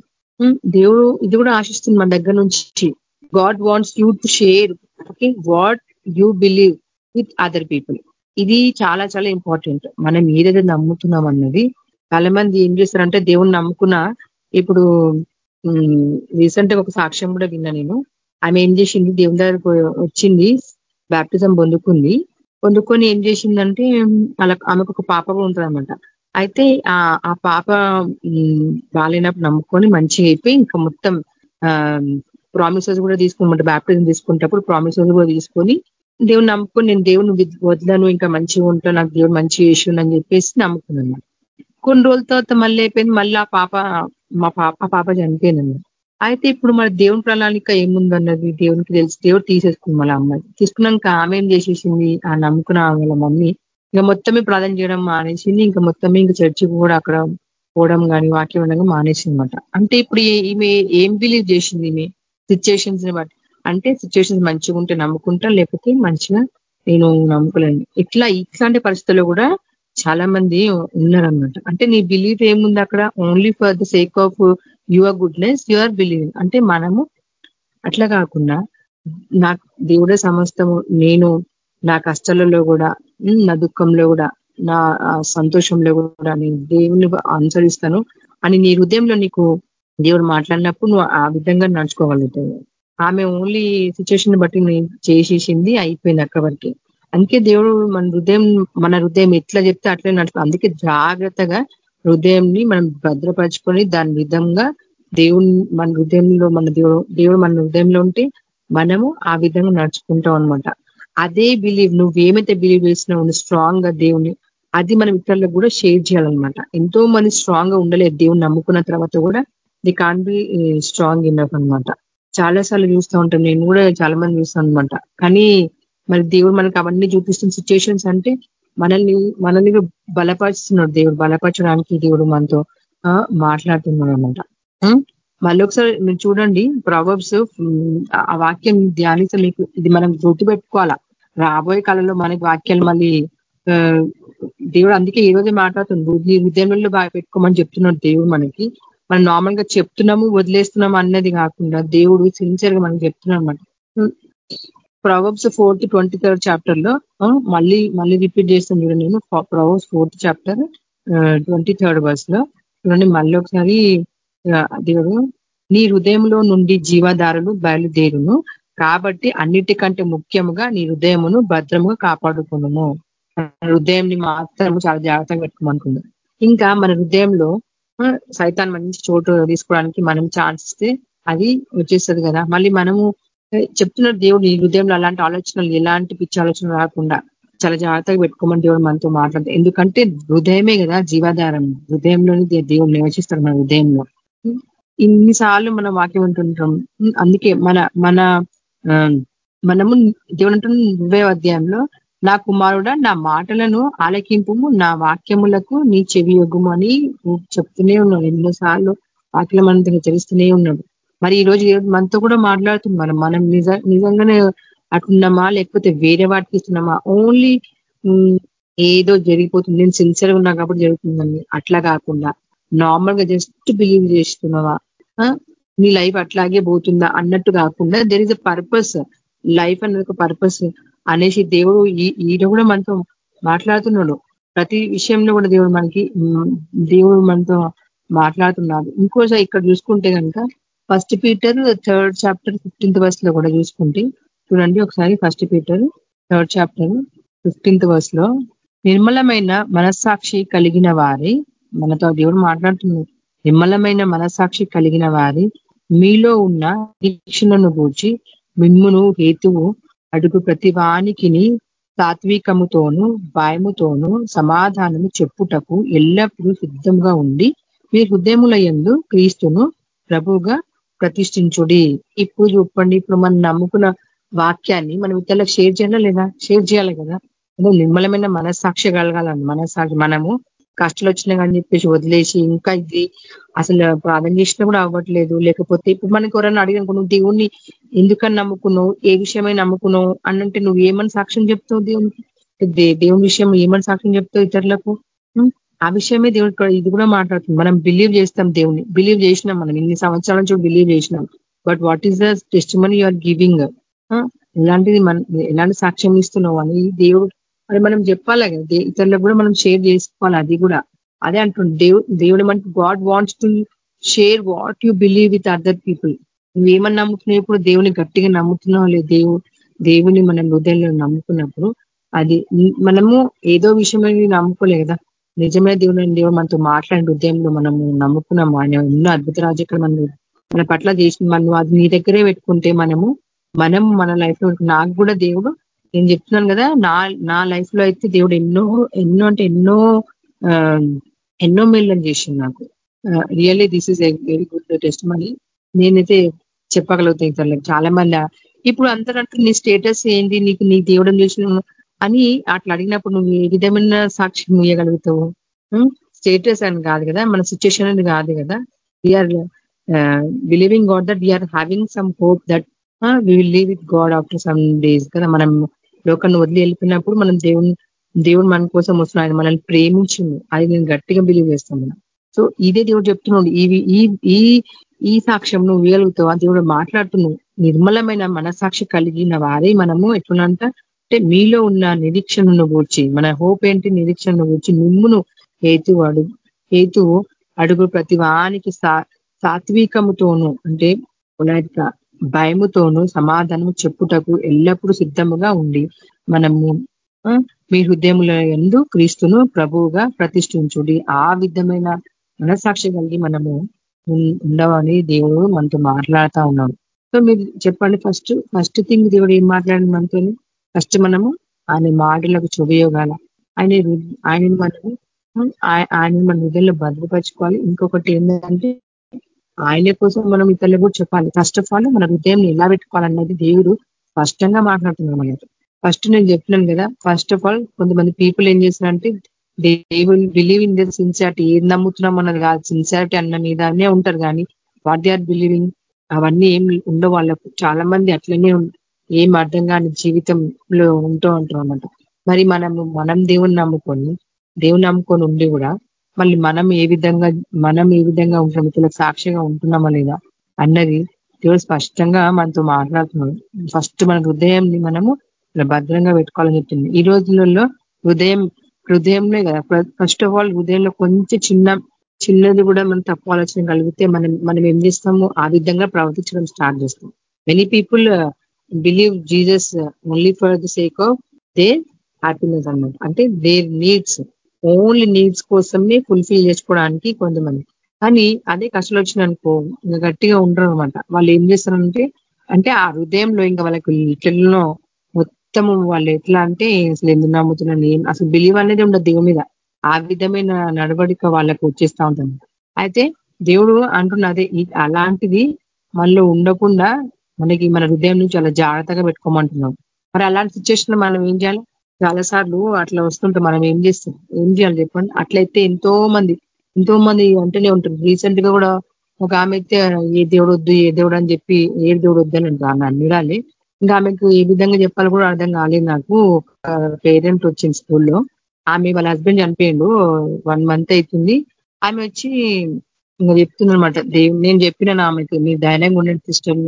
దేవుడు ఇది కూడా ఆశిస్తుంది మన దగ్గర నుంచి. God wants you to share okay? What you believe with other people. ఇది చాలా చాలా ఇంపార్టెంట్. మనం ఏదైతే నమ్ముతున్నాం అన్నది చాలా మంది ఏం చేస్తారంటే దేవుణ్ణి నమ్ముకున్న ఇప్పుడు రీసెంట్గా ఒక సాక్ష్యం కూడా విన్నా నేను. ఆమె ఏం చేసింది? దేవుని దగ్గరకు వచ్చింది బ్యాప్టిజం పొందుకుంది. వండుకొని ఏం చేసిందంటే వాళ్ళ ఆమెకు ఒక పాప ఉంటుందన్నమాట. అయితే ఆ పాప బాగాలేనప్పుడు నమ్ముకొని మంచిగా అయిపోయి ఇంకా మొత్తం ప్రామిసెస్ కూడా తీసుకున్నమాట బ్యాప్టిజం తీసుకునేటప్పుడు ప్రామిసెస్ కూడా తీసుకొని దేవుని నమ్ముకొని నేను దేవుని వదలను ఇంకా మంచిగా ఉంటాను నాకు దేవుడు మంచి చేసిండు అని చెప్పేసి నమ్ముకున్నాను కొన్ని రోజుల తర్వాత మళ్ళీ అయిపోయింది మళ్ళీ ఆ పాప మా పాప ఆ పాప చనిపోయింది అయితే ఇప్పుడు మరి దేవుని ప్రణాళిక ఏముందన్నది దేవునికి తెలిసి. దేవుడు తీసేసుకుంది మళ్ళీ అమ్మాయి. తీసుకున్నాక ఆమె ఏం చేసేసింది? ఆ నమ్ముకున్న వాళ్ళ మమ్మీ. ఇంకా మొత్తమే ప్రార్థన చేయడం మానేసింది. ఇంకా మొత్తమే ఇంకా చర్చికి కూడా అక్కడ పోవడం కానీ వాక్యం ఉండగా మానేసింది అనమాట అంటే ఇప్పుడు ఈమె ఏం బిలీవ్ చేసింది ఈమె? సిచ్యువేషన్స్ని బట్టి. అంటే సిచ్యువేషన్స్ మంచిగా ఉంటే నమ్ముకుంటా లేకపోతే మంచిగా నేను నమ్ముకోలేను. ఇట్లా ఇట్లాంటి పరిస్థితుల్లో కూడా చాలా మంది ఉన్నారనమాట అంటే నీ బిలీఫ్ ఏముంది అక్కడ? Only for the sake of your goodness your believing అంటే మనము అట్లా కాకుండా నాకు దేవుడే సమస్తము నేను నా కష్టాలలో కూడా నా దుఃఖంలో కూడా నా సంతోషంలో కూడా నేను దేవుని అనుసరిస్తాను అని నీ హృదయంలో నీకు దేవుడు మాట్లాడినప్పుడు నువ్వు ఆ విధంగా నడుచుకోగలుగుతావు. ఆమె ఓన్లీ సిచ్యువేషన్ బట్టి నేను చేసేసింది అయిపోయింది అక్కడ వరకు. అందుకే దేవుడు మన హృదయం మన హృదయం ఎట్లా చెప్తే అట్లే నడుస్తుంది. అందుకే జాగ్రత్తగా హృదయంని మనం భద్రపరచుకొని దాని విధంగా దేవుని మన హృదయంలో మన దేవుడు దేవుడు మన హృదయంలో ఉంటే మనము ఆ విధంగా నడుచుకుంటాం అనమాట అదే బిలీవ్ నువ్వేమైతే బిలీవ్ చేసినావు నువ్వు స్ట్రాంగ్గా దేవుని అది మనం ఇతరులకు కూడా షేర్ చేయాలన్నమాట. ఎంతో మంది స్ట్రాంగ్గా ఉండలేదు దేవుని నమ్ముకున్న తర్వాత కూడా they can be strong enough అనమాట చాలా సార్లు చూస్తూ ఉంటాం నేను కూడా చాలా మంది చూస్తాను అనమాట కానీ మరి దేవుడు మనకి అవన్నీ చూపిస్తున్న సిచ్యువేషన్స్ అంటే మనల్ని మనల్ని బలపరుస్తున్నాడు దేవుడు. బలపరచడానికి దేవుడు మనతో మాట్లాడుతున్నాడు అనమాట మళ్ళీ ఒకసారి మీరు చూడండి ప్రాబబ్స్ ఆ వాక్యం ధ్యానిస్తే మీకు ఇది మనం గుర్తుపెట్టుకోవాలా? రాబోయే కాలంలో మనకి వాక్యాలు మళ్ళీ దేవుడు అందుకే ఈ రోజే మాట్లాడుతుంది నీ హృదయంలో బాగా పెట్టుకోమని చెప్తున్నాడు దేవుడు మనకి. మనం నార్మల్గా చెప్తున్నాము వదిలేస్తున్నాము అన్నది కాకుండా దేవుడు సిన్సియర్గా మనకి చెప్తున్నాడు అనమాట ప్రొవబ్స్ ఫోర్త్ ట్వంటీ థర్డ్ చాప్టర్లో మళ్ళీ మళ్ళీ రిపీట్ చేస్తాను చూడండి నేను. Proverbs fourth chapter twenty third వర్స్లో. చూడండి మళ్ళీ ఒకసారి దేవుడు నీ హృదయంలో నుండి జీవధారులు బయలుదేరును. కాబట్టి అన్నిటికంటే ముఖ్యముగా నీ హృదయమును భద్రముగా కాపాడుకును హృదయంని మాత్రము చాలా జాగ్రత్తగా పెట్టుకోమనుకుందాం ఇంకా మన హృదయంలో సైతాన్ మంచి చోటు తీసుకోవడానికి మనం ఛాన్స్ ఇస్తే అది వచ్చేస్తుంది కదా. మళ్ళీ మనము చెప్తున్నారు దేవుడు ఈ హృదయంలో అలాంటి ఆలోచనలు ఎలాంటి పిచ్చి ఆలోచనలు రాకుండా చాలా జాగ్రత్తగా పెట్టుకోమని దేవుడు మనతో మాట్లాడతారు ఎందుకంటే హృదయమే కదా జీవాధారం. హృదయంలోని దేవుడు నివసిస్తారు మన హృదయంలో. ఇన్నిసార్లు మనం వాక్యం ఉంటుంటాం అందుకే మన మన మనము దేవుడు అంటున్న నువ్వే అధ్యాయంలో నా కుమారుడ నా మాటలను ఆలకింపు నా వాక్యములకు నీ చెవి యొగ్గుము అని చెప్తూనే ఉన్నాడు. ఎన్నోసార్లు వాక్యం మనం హెచ్చరిస్తూనే ఉన్నాడు. మరి ఈ రోజు మనతో కూడా మాట్లాడుతుంది మనం మనం నిజ నిజంగానే అట్లున్నామా? లేకపోతే వేరే వాటికి ఇస్తున్నామా? ఓన్లీ ఏదో జరిగిపోతుంది. నేను సిన్సియర్ ఉన్నా కాబట్టి జరుగుతుందని అట్లా కాకుండా నార్మల్గా జస్ట్ బిలీవ్ చేస్తున్నావా? నీ లైఫ్ అట్లాగే పోతుందా? అన్నట్టు కాకుండా there is a purpose life అనేది ఒక పర్పస్ అనేసి దేవుడు ఈయన కూడా మనతో మాట్లాడుతున్నాడు. ప్రతి విషయంలో కూడా దేవుడు మనకి దేవుడు మనతో మాట్లాడుతున్నాడు. ఇంకోసారి ఇక్కడ చూసుకుంటే కనుక first Peter third chapter fifteenth వర్స్లో కూడా చూసుకుంటే చూడండి ఒకసారి first Peter third chapter fifteenth వర్స్లో నిర్మలమైన మనస్సాక్షి కలిగిన వారి మనతో దేవుడు మాట్లాడుతున్నారు నిర్మలమైన మనస్సాక్షి కలిగిన వారి మీలో ఉన్న దీక్షలను గూర్చి మిమ్మును హేతువు అడుగు ప్రతి వానికిని సాత్వికముతోనూ భయముతోనూ సమాధానము చెప్పుటకు ఎల్లప్పుడూ సిద్ధంగా ఉండి మీ హృదయముల ఎందు క్రీస్తును ప్రభుగా ప్రతిష్ఠించుడి. ఇప్పుడు చూపండి ఇప్పుడు మనం నమ్ముకున్న వాక్యాన్ని మనం ఇతరులకు షేర్ చేయాలా లేదా? షేర్ చేయాలి కదా? నిర్మలమైన మనస్సాక్షి కలగాలని మనస్సాక్షి మనము కష్టాలు వచ్చినా కానీ చెప్పేసి వదిలేసి ఇంకా ఇది అసలు ప్రార్థన చేసినా కూడా అవ్వట్లేదు. లేకపోతే ఇప్పుడు మనకి ఎవరైనా అడిగినకు నువ్వు దేవుణ్ణి ఎందుకని నమ్ముకున్నావు? ఏ విషయమై నమ్ముకున్నావు? అనంటే నువ్వు ఏమని సాక్ష్యం చెప్తావు దేవునికి? దేవుని విషయం ఏమని సాక్ష్యం చెప్తావు ఇతరులకు? ఆ విషయమే దేవుడు ఇది కూడా మాట్లాడుతుంది. మనం బిలీవ్ చేస్తాం దేవుని. బిలీవ్ చేసినాం మనం. ఇన్ని సంవత్సరాల నుంచి బిలీవ్ చేసినాం. But what is the testimony you're giving ఎలాంటిది మన ఎలాంటి సాక్ష్యం ఇస్తున్నావు అని దేవుడు అది మనం చెప్పాలి కదా. ఇతరులకు కూడా మనం షేర్ చేసుకోవాలి అది కూడా. అదే అంటుంది దేవు దేవుడు మనకి God wants to share what you believe with other people నువ్వేమని ఇప్పుడు దేవుని గట్టిగా నమ్ముతున్నావు లేదు? దేవు దేవుని మనం హృదయంలో నమ్ముకున్నప్పుడు అది మనము ఏదో విషయమై నమ్ముకోలే కదా. నిజమే దేవుడు దేవుడు మనతో మాట్లాడిన హృదయంలో మనము నమ్ముకున్నాము. ఆయన ఎన్నో అద్భుత రాజకీయాలు మనం మన పట్ల చేసిన మనం అది నీ దగ్గరే పెట్టుకుంటే మనము మనం మన లైఫ్లో నాకు కూడా దేవుడు నేను చెప్తున్నాను కదా నా నా లైఫ్లో అయితే దేవుడు ఎన్నో ఎన్నో అంటే ఎన్నో ఎన్నో మేళ్ళని చేసింది నాకు. Really this is very good testimony నేనైతే చెప్పగలుగుతాను చాలా మంది ఇప్పుడు అందరూ అంటారు నీ స్టేటస్ ఏంది నీకు నీ దేవుడు చేసిన అని అట్లా అడిగినప్పుడు నువ్వు ఏ విధమైన సాక్ష్యం ఇవ్వగలుగుతావు స్టేటస్ అని కాదు కదా మన సిచ్యువేషన్ అని కాదు కదా. We're believing God that we're having some hope that we will live with God after some days కదా. మనం లోకాన్ని వదిలి వెళ్ళిపోయినప్పుడు మనం దేవుని దేవుడు మన కోసం వస్తున్నాడు. ఆయన మనల్ని ప్రేమించింది అది నేను గట్టిగా బిలీవ్ చేస్తాను మనం. సో ఇదే దేవుడు చెప్తున్నాడు. ఇవి ఈ ఈ సాక్ష్యం నువ్వు వేయగలుగుతావు దేవుడు మాట్లాడుతున్నావు నిర్మలమైన మనసాక్షి కలిగిన వారే మనము. ఎట్లున్నంత అంటే మీలో ఉన్న నిరీక్షణను కూర్చి మన హోప్ ఏంటి? నిరీక్షణను కూర్చి నిమ్మును హేతు అడుగు హేతు అడుగు ప్రతి వానికి సాత్వికముతోను అంటే భయముతోనూ సమాధానము చెప్పుటకు ఎల్లప్పుడూ సిద్ధముగా ఉండి మనము మీ హృదయముల ఎందు క్రీస్తును ప్రభువుగా ప్రతిష్ఠించుడి. ఆ విధమైన మనసాక్షి కలిగి మనము ఉండవని దేవుడు మనతో మాట్లాడుతూ ఉన్నాడు. సో మీరు చెప్పండి ఫస్ట్ ఫస్ట్ థింగ్ దేవుడు ఏం మాట్లాడండి మనతో ఫస్ట్ మనము ఆయన మాటలకు చుభయోగాల ఆయన ఆయన మనము ఆయన మన హృదయంలో భద్రపరచుకోవాలి. ఇంకొకటి ఏంటంటే ఆయన కోసం మనం ఇతరులు కూడా చెప్పాలి. ఫస్ట్ ఆఫ్ ఆల్ మన హృదయం ఎలా పెట్టుకోవాలన్నది దేవుడు స్పష్టంగా మాట్లాడుతున్నాం మనకి ఫస్ట్ నేను చెప్పినాను కదా ఫస్ట్ ఆఫ్ ఆల్ కొంతమంది పీపుల్ ఏం చేసినారంటే దేవుని బిలీవ్ ఇన్ ద సిన్సియారిటీ ఏది నమ్ముతున్నాం అన్నది కాదు. సిన్సియారిటీ అన్న మీదనే ఉంటారు కానీ వాట్ దే ఆర్ బిలీవింగ్ అవన్నీ ఏం ఉండవు వాళ్ళకు. చాలా మంది అట్లనే ఏం అర్థం కాని జీవితంలో ఉంటూ ఉంటాం అన్నమాట. మరి మనము మనం దేవుని నమ్ముకొని దేవుని నమ్ముకొని ఉండి కూడా మళ్ళీ మనం ఏ విధంగా మనం ఏ విధంగా ఉంటాం ఇతరులకు సాక్షిగా ఉంటున్నామా లేదా అన్నది దేవుడు స్పష్టంగా మనతో మాట్లాడుతున్నాడు. ఫస్ట్ మన హృదయంని మనము భద్రంగా పెట్టుకోవాలని చెప్తుంది. ఈ రోజులలో హృదయం హృదయంలో కదా ఫస్ట్ ఆఫ్ ఆల్ హృదయంలో కొంచెం చిన్న చిన్నది కూడా మనం తప్పు ఆలోచన కలిగితే మనం మనం ఏం చేస్తాము? ఆ విధంగా ప్రవర్తించడం స్టార్ట్ చేస్తాం. Many people believe Jesus only for the sake of they happiness అన్నమాట. అంటే దేర్ నీడ్స్ ఓన్లీ నీడ్స్ కోసమే ఫుల్ఫిల్ చేసుకోవడానికి కొంతమంది. కానీ అదే కష్టాలు వచ్చిననుకో ఇంకా గట్టిగా ఉండరు అనమాట వాళ్ళు ఏం చేస్తారంటే అంటే ఆ హృదయంలో ఇంకా వాళ్ళకి ఇట్లలో మొత్తము వాళ్ళు ఎట్లా అంటే అసలు ఎందుకు నమ్ముతున్నాను ఏం అసలు బిలీవ్ అనేది ఉండదు దేవుడి మీద. ఆ విధమైన నడవడిక వాళ్ళకు వచ్చేస్తా ఉంటుంది అయితే దేవుడు అంటున్నది అలాంటిది మనలో ఉండకుండా మనకి మన హృదయం నుంచి చాలా జాగ్రత్తగా పెట్టుకోమంటున్నాం. మరి అలాంటి సిచ్యువేషన్ మనం ఏం చేయాలి? చాలా సార్లు అట్లా వస్తుంటే. మనం ఏం చేస్తాం? ఏం చేయాలి చెప్పండి? అట్లయితే ఎంతో మంది ఎంతో మంది అంటూనే ఉంటారు రీసెంట్గా కూడా ఒక ఆమె అయితే ఏ దేవుడు వద్దు ఏ దేవుడు అని చెప్పి ఏ దేవుడు వద్దు అని అన్నాడు ఇంకా ఆమెకు ఏ విధంగా చెప్పాలి కూడా అర్థం కాలేదు నాకు. ఒక పేరెంట్ వచ్చింది స్కూల్లో. ఆమె వాళ్ళ హస్బెండ్ చనిపోయిండు. వన్ మంత్ అవుతుంది. ఆమె వచ్చి ఇంకా చెప్తుందనమాట దేవుడు నేను చెప్పిన ఆమెకు మీరు ధైర్యంగా ఉండండి సిస్టర్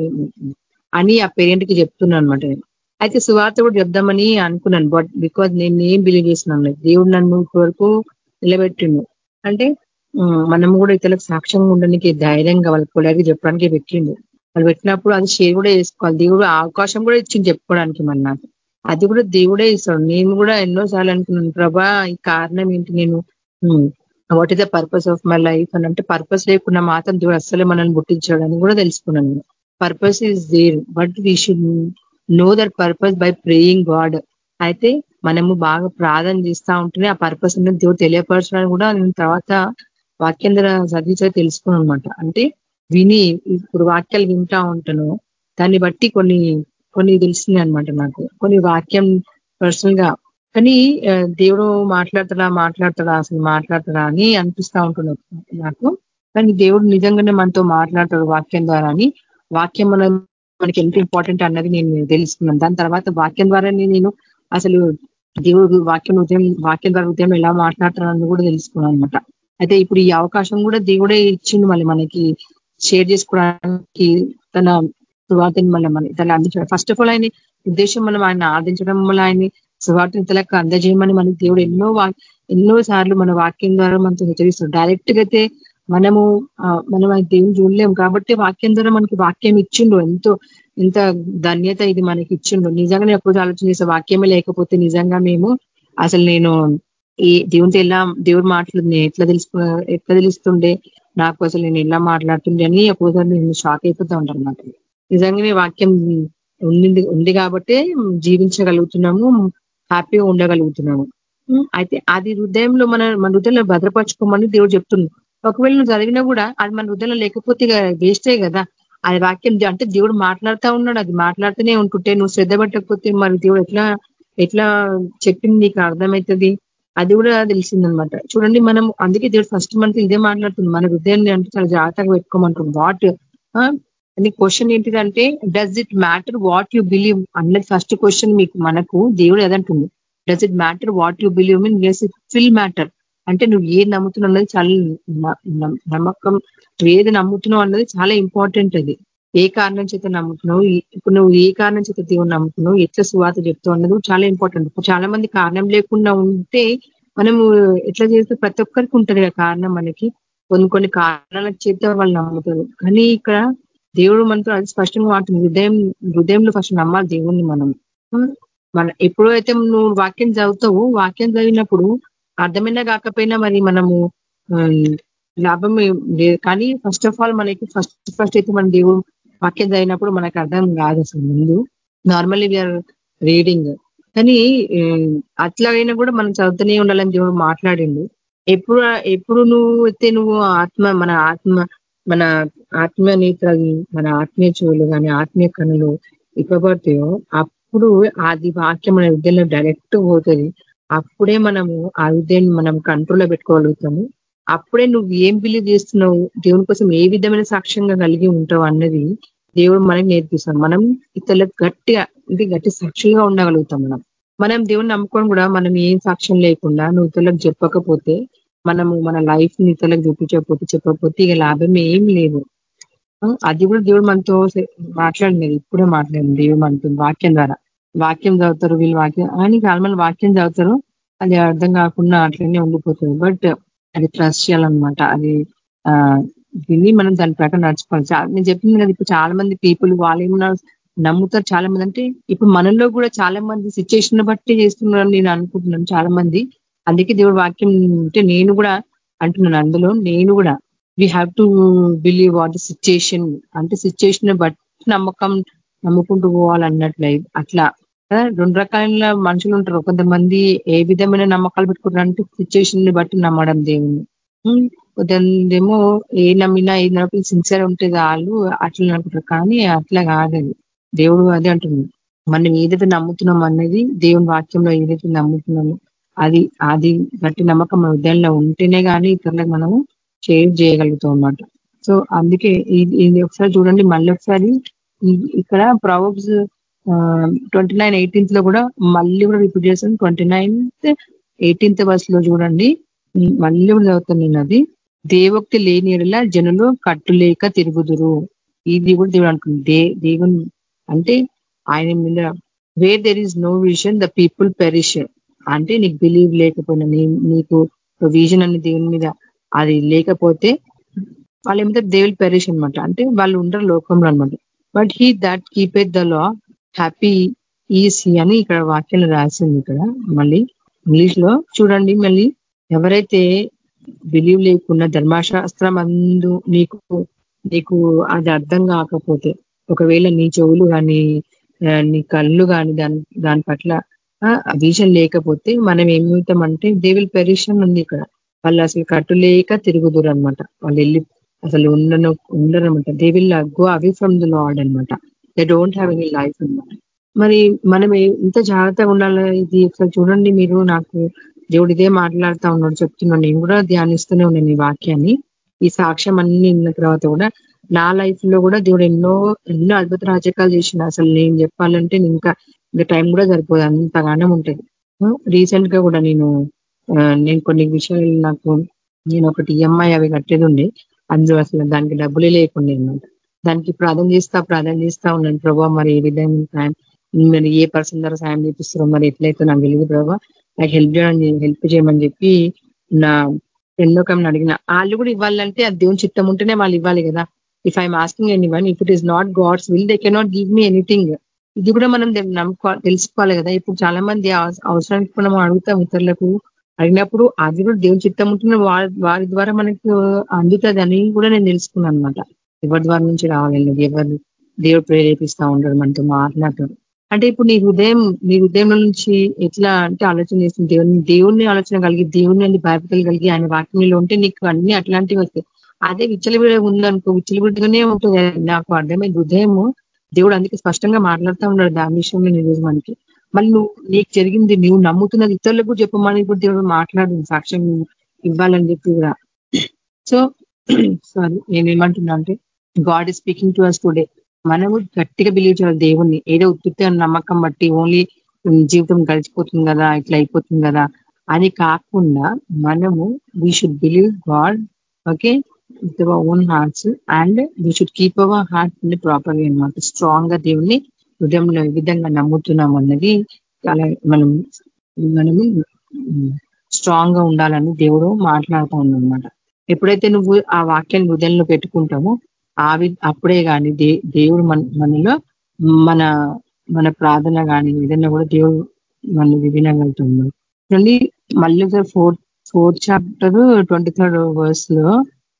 అని ఆ పేరెంట్కి చెప్తున్నాను అనమాట అయితే సువార్త కూడా చెప్దామని అనుకున్నాను బట్ బికాజ్ నేను ఏం బిలీవ్ చేసినాను దేవుడు నన్ను వరకు నిలబెట్టిండు. అంటే మనం కూడా ఇతరులకు సాక్ష్యంగా ఉండడానికి ధైర్యంగా వాళ్ళకి పొలాగి చెప్పడానికి పెట్టిండు. వాళ్ళు పెట్టినప్పుడు అది షేర్ కూడా చేసుకోవాలి. దేవుడు అవకాశం కూడా ఇచ్చింది చెప్పుకోవడానికి మన నాకు. అది కూడా దేవుడే ఇస్తాడు. నేను కూడా ఎన్నో సార్లు అనుకున్నాను ప్రభా ఈ కారణం ఏంటి? నేను what is the purpose of my life అని అంటే పర్పస్ లేకుండా మాత్రం దేవుడు అస్సలే మనల్ని పుట్టించాడని కూడా తెలుసుకున్నాను purpose is there but we should know that purpose by praying God అయితే మనము బాగా ప్రార్థన చేస్తూ ఉంటేనే ఆ పర్పస్ అనేది దేవుడు తెలియపరచడానికి కూడా నేను తర్వాత వాక్యం ద్వారా చదివితే తెలుసుకున్నాను అనమాట అంటే విని ఇప్పుడు వాక్యాలు వింటా ఉంటాను. దాన్ని బట్టి కొన్ని కొన్ని తెలిసింది అనమాట నాకు. కొన్ని వాక్యం పర్సనల్గా కానీ దేవుడు మాట్లాడతాడా మాట్లాడతాడా అసలు మాట్లాడతాడా అని అనిపిస్తా ఉంటుంది నాకు. కానీ దేవుడు నిజంగానే మనతో మాట్లాడతాడు వాక్యం ద్వారా అని. వాక్యం మన మనకి ఎంత ఇంపార్టెంట్ అన్నది నేను తెలుసుకున్నాను. దాని తర్వాత వాక్యం ద్వారానే నేను అసలు దేవుడు వాక్యం ఉదయం వాక్యం ద్వారా ఉదయం ఎలా మాట్లాడతారని కూడా తెలుసుకున్నాను అనమాట అయితే ఇప్పుడు ఈ అవకాశం కూడా దేవుడే ఇచ్చిండు మళ్ళీ మనకి షేర్ చేసుకోవడానికి తన సువార్తని మళ్ళీ మన తన అందించడం. ఫస్ట్ ఆఫ్ ఆల్ ఆయన ఉద్దేశం మనం ఆయన ఆదించడం వల్ల ఆయన్ని సువార్తని తలకు అందజేయమని మనకి దేవుడు ఎన్నో ఎన్నో సార్లు మన వాక్యం ద్వారా మనతో హెచ్చరిస్తాడు డైరెక్ట్గా అయితే మనము మనం ఆయన దేవుని చూడలేము. కాబట్టి వాక్యం ద్వారా మనకి వాక్యం ఇచ్చిండు. ఎంతో ఎంత ధన్యత ఇది మనకి ఇచ్చిండు. నిజంగా ఎప్పుడు ఆలోచన చేసే వాక్యమే లేకపోతే నిజంగా మేము అసలు నేను ఈ దేవునితో ఎలా దేవుడు మాట్లాడుతుంది ఎట్లా తెలుసుకు ఎట్లా తెలుస్తుండే నాకు అసలు నేను ఎలా మాట్లాడుతుండే అని ఒక్కోసారి నేను షాక్ అయిపోతా ఉంటాను నాకు నిజంగానే వాక్యం ఉంది ఉంది కాబట్టి జీవించగలుగుతున్నాము. హ్యాపీగా ఉండగలుగుతున్నాము. అయితే అది హృదయంలో మన మన హృదయంలో భద్రపరచుకోమని దేవుడు చెప్తున్నాడు ఒకవేళ నువ్వు చదివినా కూడా అది మన హృదయంలో లేకపోతే వేస్టే కదా. అది వాక్యం అంటే దేవుడు మాట్లాడుతూ ఉన్నాడు. అది మాట్లాడుతూనే ఉంటుంటే నువ్వు శ్రద్ధ పెట్టకపోతే మరి దేవుడు ఎట్లా ఎట్లా చెప్పింది నీకు అర్థమవుతుంది అది కూడా తెలిసిందనమాట. చూడండి మనం అందుకే దేవుడు ఫస్ట్ మనతో ఇదే మాట్లాడుతుంది. మన హృదయాన్ని అంటే చాలా జాగ్రత్తగా పెట్టుకోమంటుంది. వాట్ అని క్వశ్చన్ ఏంటిదంటే does it matter what you believe అన్నది ఫస్ట్ క్వశ్చన్ మీకు మనకు దేవుడు ఏదంటుంది? Does it matter what you believe mean is it fill matter అంటే నువ్వు ఏది నమ్ముతున్నావు అన్నది చాలా నమ్మకం నువ్వు ఏది నమ్ముతున్నావు అన్నది చాలా ఇంపార్టెంట్ అది. ఏ కారణం చేత నమ్ముతున్నావు? ఇప్పుడు నువ్వు ఏ కారణం చేత దేవుడు నమ్ముతున్నావు? ఎట్లా సువాత చెప్తావు అన్నది చాలా ఇంపార్టెంట్ చాలా మంది కారణం లేకుండా ఉంటే మనము ఎట్లా చేస్తే ప్రతి ఒక్కరికి ఉంటుంది కారణం మనకి. కొన్ని కొన్ని కారణాల చేత వాళ్ళు నమ్ముతారు. కానీ ఇక్కడ దేవుడు మనతో అది స్పష్టంగా మాట్లాడుతుంది హృదయం హృదయంలో ఫస్ట్ నమ్మాలి దేవుణ్ణి మనం. మన ఎప్పుడైతే నువ్వు వాక్యం చదువుతావు వాక్యం చదివినప్పుడు అర్థమైనా కాకపోయినా మరి మనము లాభం లేదు. కానీ ఫస్ట్ ఆఫ్ ఆల్ మనకి ఫస్ట్ ఫస్ట్ అయితే మన దేవుడు వాక్యం చదివినప్పుడు మనకు అర్థం కాదు అసలు ముందు. నార్మల్లీ వీఆర్ రీడింగ్ కానీ అట్లాగైనా కూడా మనం చదువుతూనే ఉండాలని దేవుడు మాట్లాడిండు. ఎప్పుడు ఎప్పుడు నువ్వు అయితే నువ్వు ఆత్మ మన ఆత్మ మన ఆత్మీయ నేత్రాలు మన ఆత్మీయ చెవులు కానీ ఆత్మీయ కనులు ఇవ్వబడతాయో అప్పుడు అది వాక్యం మన విద్యలో డైరెక్ట్ పోతుంది. అప్పుడే మనము ఆ విద్యను మనం కంట్రోల్లో పెట్టుకోగలుగుతాము. అప్పుడే నువ్వు ఏం బిలీవ్ చేస్తున్నావు దేవుని కోసం ఏ విధమైన సాక్ష్యంగా కలిగి ఉంటావు అన్నది దేవుడు మనకి నేర్పిస్తాం మనం ఇతరులకు గట్టిగా అంటే గట్టి సాక్షిగా ఉండగలుగుతాం మనం. మనం దేవుని నమ్ముకొని కూడా మనం ఏం సాక్ష్యం లేకుండా నువ్వు ఇతరులకు చెప్పకపోతే మనము మన లైఫ్ని ఇతరులకు చూపించకపోతే చెప్పకపోతే ఇక లాభం ఏం లేదు. అది కూడా దేవుడు మనతో మాట్లాడినది ఇప్పుడే మాట్లాడింది దేవుడు మనతో వాక్యం ద్వారా. వాక్యం చదువుతారు వీళ్ళు వాక్యం అని చాలా వాక్యం చదువుతారు. అది అర్థం కాకుండా అట్లనే ఉండిపోతుంది. బట్ అది ట్రస్ట్ చేయాలన్నమాట. అది ఆ విని మనం దాని ప్రకారం నడుచుకోవాలి. నేను చెప్పింది కదా ఇప్పుడు చాలా మంది పీపుల్ వాళ్ళు ఏమన్నా నమ్ముతారు చాలా మంది అంటే ఇప్పుడు మనలో కూడా చాలా మంది సిచ్యువేషన్ బట్టి చేస్తున్నారని నేను అనుకుంటున్నాను. చాలా మంది అందుకే దేవుడు వాక్యం అంటే నేను కూడా అంటున్నాను అందులో నేను కూడా. We have to believe what situation అంటే సిచ్యుయేషన్ బట్టి నమ్మకం నమ్ముకుంటూ పోవాలన్నట్లయి అట్లా. రెండు రకాల మనుషులు ఉంటారు. కొంతమంది ఏ విధమైన నమ్మకాలు పెట్టుకుంటారు అంటే సిచ్యువేషన్ని బట్టి నమ్మడం దేవుని కొంతమందేమో ఏ నమ్మినా ఏ నమ్మకం సిన్సియర్ ఉంటే వాళ్ళు అట్లా అనుకుంటారు. కానీ అట్లా కాదది దేవుడు అదే అంటుంది మనం ఏదైతే నమ్ముతున్నాం అనేది దేవుని వాక్యంలో ఏదైతే నమ్ముతున్నామో అది అది గట్టి నమ్మకం మన ఉద్యానంలో ఉంటేనే కానీ ఇతరులకు మనము షేర్ చేయగలుగుతాం అన్నమాట. సో అందుకే ఇది ఒకసారి చూడండి మళ్ళీ ఒకసారి ఇక్కడ ప్రాబ్స్ ట్వంటీ నైన్ ఎయిటీన్త్లో కూడా మళ్ళీ కూడా రిపీట్ చేస్తాను. ట్వంటీ నైన్త్ ఎయిటీన్త్ వర్స్లో చూడండి. మళ్ళీ కూడా చదువుతాను నేను అది. దేవోక్తి లేని జనులు కట్టులేక తిరుగుదురు. ఇది కూడా దేవుడు అనుకుంది. దే దేవుని అంటే ఆయన మీద where there is no vision the people perish అంటే నీకు బిలీవ్ లేకపోయినా నీకు విజన్ అనే దేవుని మీద అది లేకపోతే వాళ్ళు ఏమిటో దేవుడు పెరిష్ అనమాట అంటే వాళ్ళు ఉండరు లోకంలో అనమాట but he that keepeth the law happy is he అని ఇక్కడ వాక్యాలు రాసింది ఇక్కడ. మళ్ళీ ఇంగ్లీష్లో చూడండి మళ్ళీ ఎవరైతే బిలీవ్ లేకున్న ధర్మశాస్త్రం అందు నీకు నీకు అది అర్థం కాకపోతే ఒకవేళ నీ చెవులు కానీ నీ కళ్ళు కానీ దాని దాని పట్ల విజన్ లేకపోతే మనం ఏమవుతామంటే దేవిల్ పెరిషన్ ఉంది ఇక్కడ. వాళ్ళు అసలు కట్టులేక తిరుగుదురు అనమాట వాళ్ళు వెళ్ళి అసలు ఉండను ఉండరనమాట they will go away from the lord అనమాట they don't have any life అనమాట మరి మనం ఎంత జాగ్రత్తగా ఉండాలి ఇది ఒకసారి చూడండి మీరు. నాకు దేవుడు ఇదే మాట్లాడుతా ఉన్నాడు చెప్తున్నాను నేను కూడా ధ్యానిస్తూనే ఉన్నాను ఈ వాక్యాన్ని. ఈ సాక్ష్యం అన్ని ఉన్న తర్వాత కూడా నా లైఫ్లో కూడా దేవుడు ఎన్నో ఎన్నో అద్భుత రాజకాలు చేసిన అసలు నేను చెప్పాలంటే ఇంకా ఇంకా టైం కూడా సరిపోదు అంతగానం ఉంటుంది. రీసెంట్గా కూడా నేను నేను కొన్ని విషయాలు నాకు నేను ఒకటి ఈఎంఐ అవి కట్టేది ఉండే. అందులో అసలు దానికి డబ్బులే లేకుండా అనమాట దానికి ప్రార్థన చేస్తా ప్రార్థన చేస్తా ఉన్నాను ప్రభావ మరి ఏ విధంగా నేను ఏ పర్సన్ ద్వారా సాయం చేపిస్తారో మరి ఎట్లయితే నాకు తెలియదు ప్రభావ నాకు హెల్ప్ చేయడం హెల్ప్ చేయమని చెప్పి నా ఎన్నో కమ్మని అడిగిన. వాళ్ళు కూడా ఇవ్వాలంటే అది దేవుని చిత్తం ఉంటేనే వాళ్ళు ఇవ్వాలి కదా. If I'm asking any one if it is not God's will they cannot give me anything ఇది కూడా మనం నమ్ముకో తెలుసుకోవాలి కదా. ఇప్పుడు చాలా మంది అవసరానికి మనం అడుగుతాం ఇతరులకు. అడిగినప్పుడు అది కూడా దేవుని చిత్తం ఉంటున్న వారి ద్వారా మనకు అందుతుంది అని కూడా నేను తెలుసుకున్నాను అనమాట ఎవరి ద్వారా నుంచి రావాలన్నది ఎవరు దేవుడు ప్రేరేపిస్తా ఉండడు మనతో మాట్లాడతాడు అంటే ఇప్పుడు నీ హృదయం నీ హృదయం నుంచి ఎట్లా అంటే ఆలోచన చేస్తుంది? దేవుని దేవుణ్ణి ఆలోచన కలిగి దేవుని అని బాధ్యతలు కలిగి ఆయన వాక్యంలో ఉంటే నీకు అన్ని అట్లాంటివి వస్తాయి. అదే విచ్చలవిడ ఉందనుకో విచ్చలవిడిగానే ఉంటుంది. నాకు అర్థమైంది. హృదయము దేవుడు అందుకే స్పష్టంగా మాట్లాడుతూ ఉన్నాడు దాని విషయంలో ఈరోజు మనకి. మళ్ళీ నువ్వు నీకు జరిగింది నువ్వు నమ్ముతున్నది ఇతరులకు చెప్పమని కూడా దేవుడు మాట్లాడు సాక్ష్యం ఇవ్వాలని చెప్పి కూడా. సో సారీ నేను ఏమంటున్నా అంటే God is speaking to us today మనము గట్టిగా బిలీవ్ చేయాలి దేవుణ్ణి. ఏదో ఉత్తుతే నమ్మకం బట్టి ఓన్లీ జీవితం గడిచిపోతుంది కదా ఇట్లా అయిపోతుంది కదా అని కాకుండా మనము we should believe God okay with our own hearts and we should keep our heart ప్రాపర్గా అనమాట స్ట్రాంగ్గా దేవుని హృదయంలో ఏ విధంగా నమ్ముతున్నాం అన్నది చాలా మనం మనము స్ట్రాంగ్గా ఉండాలని దేవుడు మాట్లాడుతూ అనమాట ఎప్పుడైతే నువ్వు ఆ వాక్యాన్ని హృదయంలో పెట్టుకుంటామో ఆవి అప్పుడే కానీ దేవుడు మన మనలో మన మన ప్రార్థన కానీ ఏదైనా కూడా దేవుడు మన వినగలుగుతున్నాడు చూడండి మళ్ళీ fourth fourth chapter twenty third వర్స్లో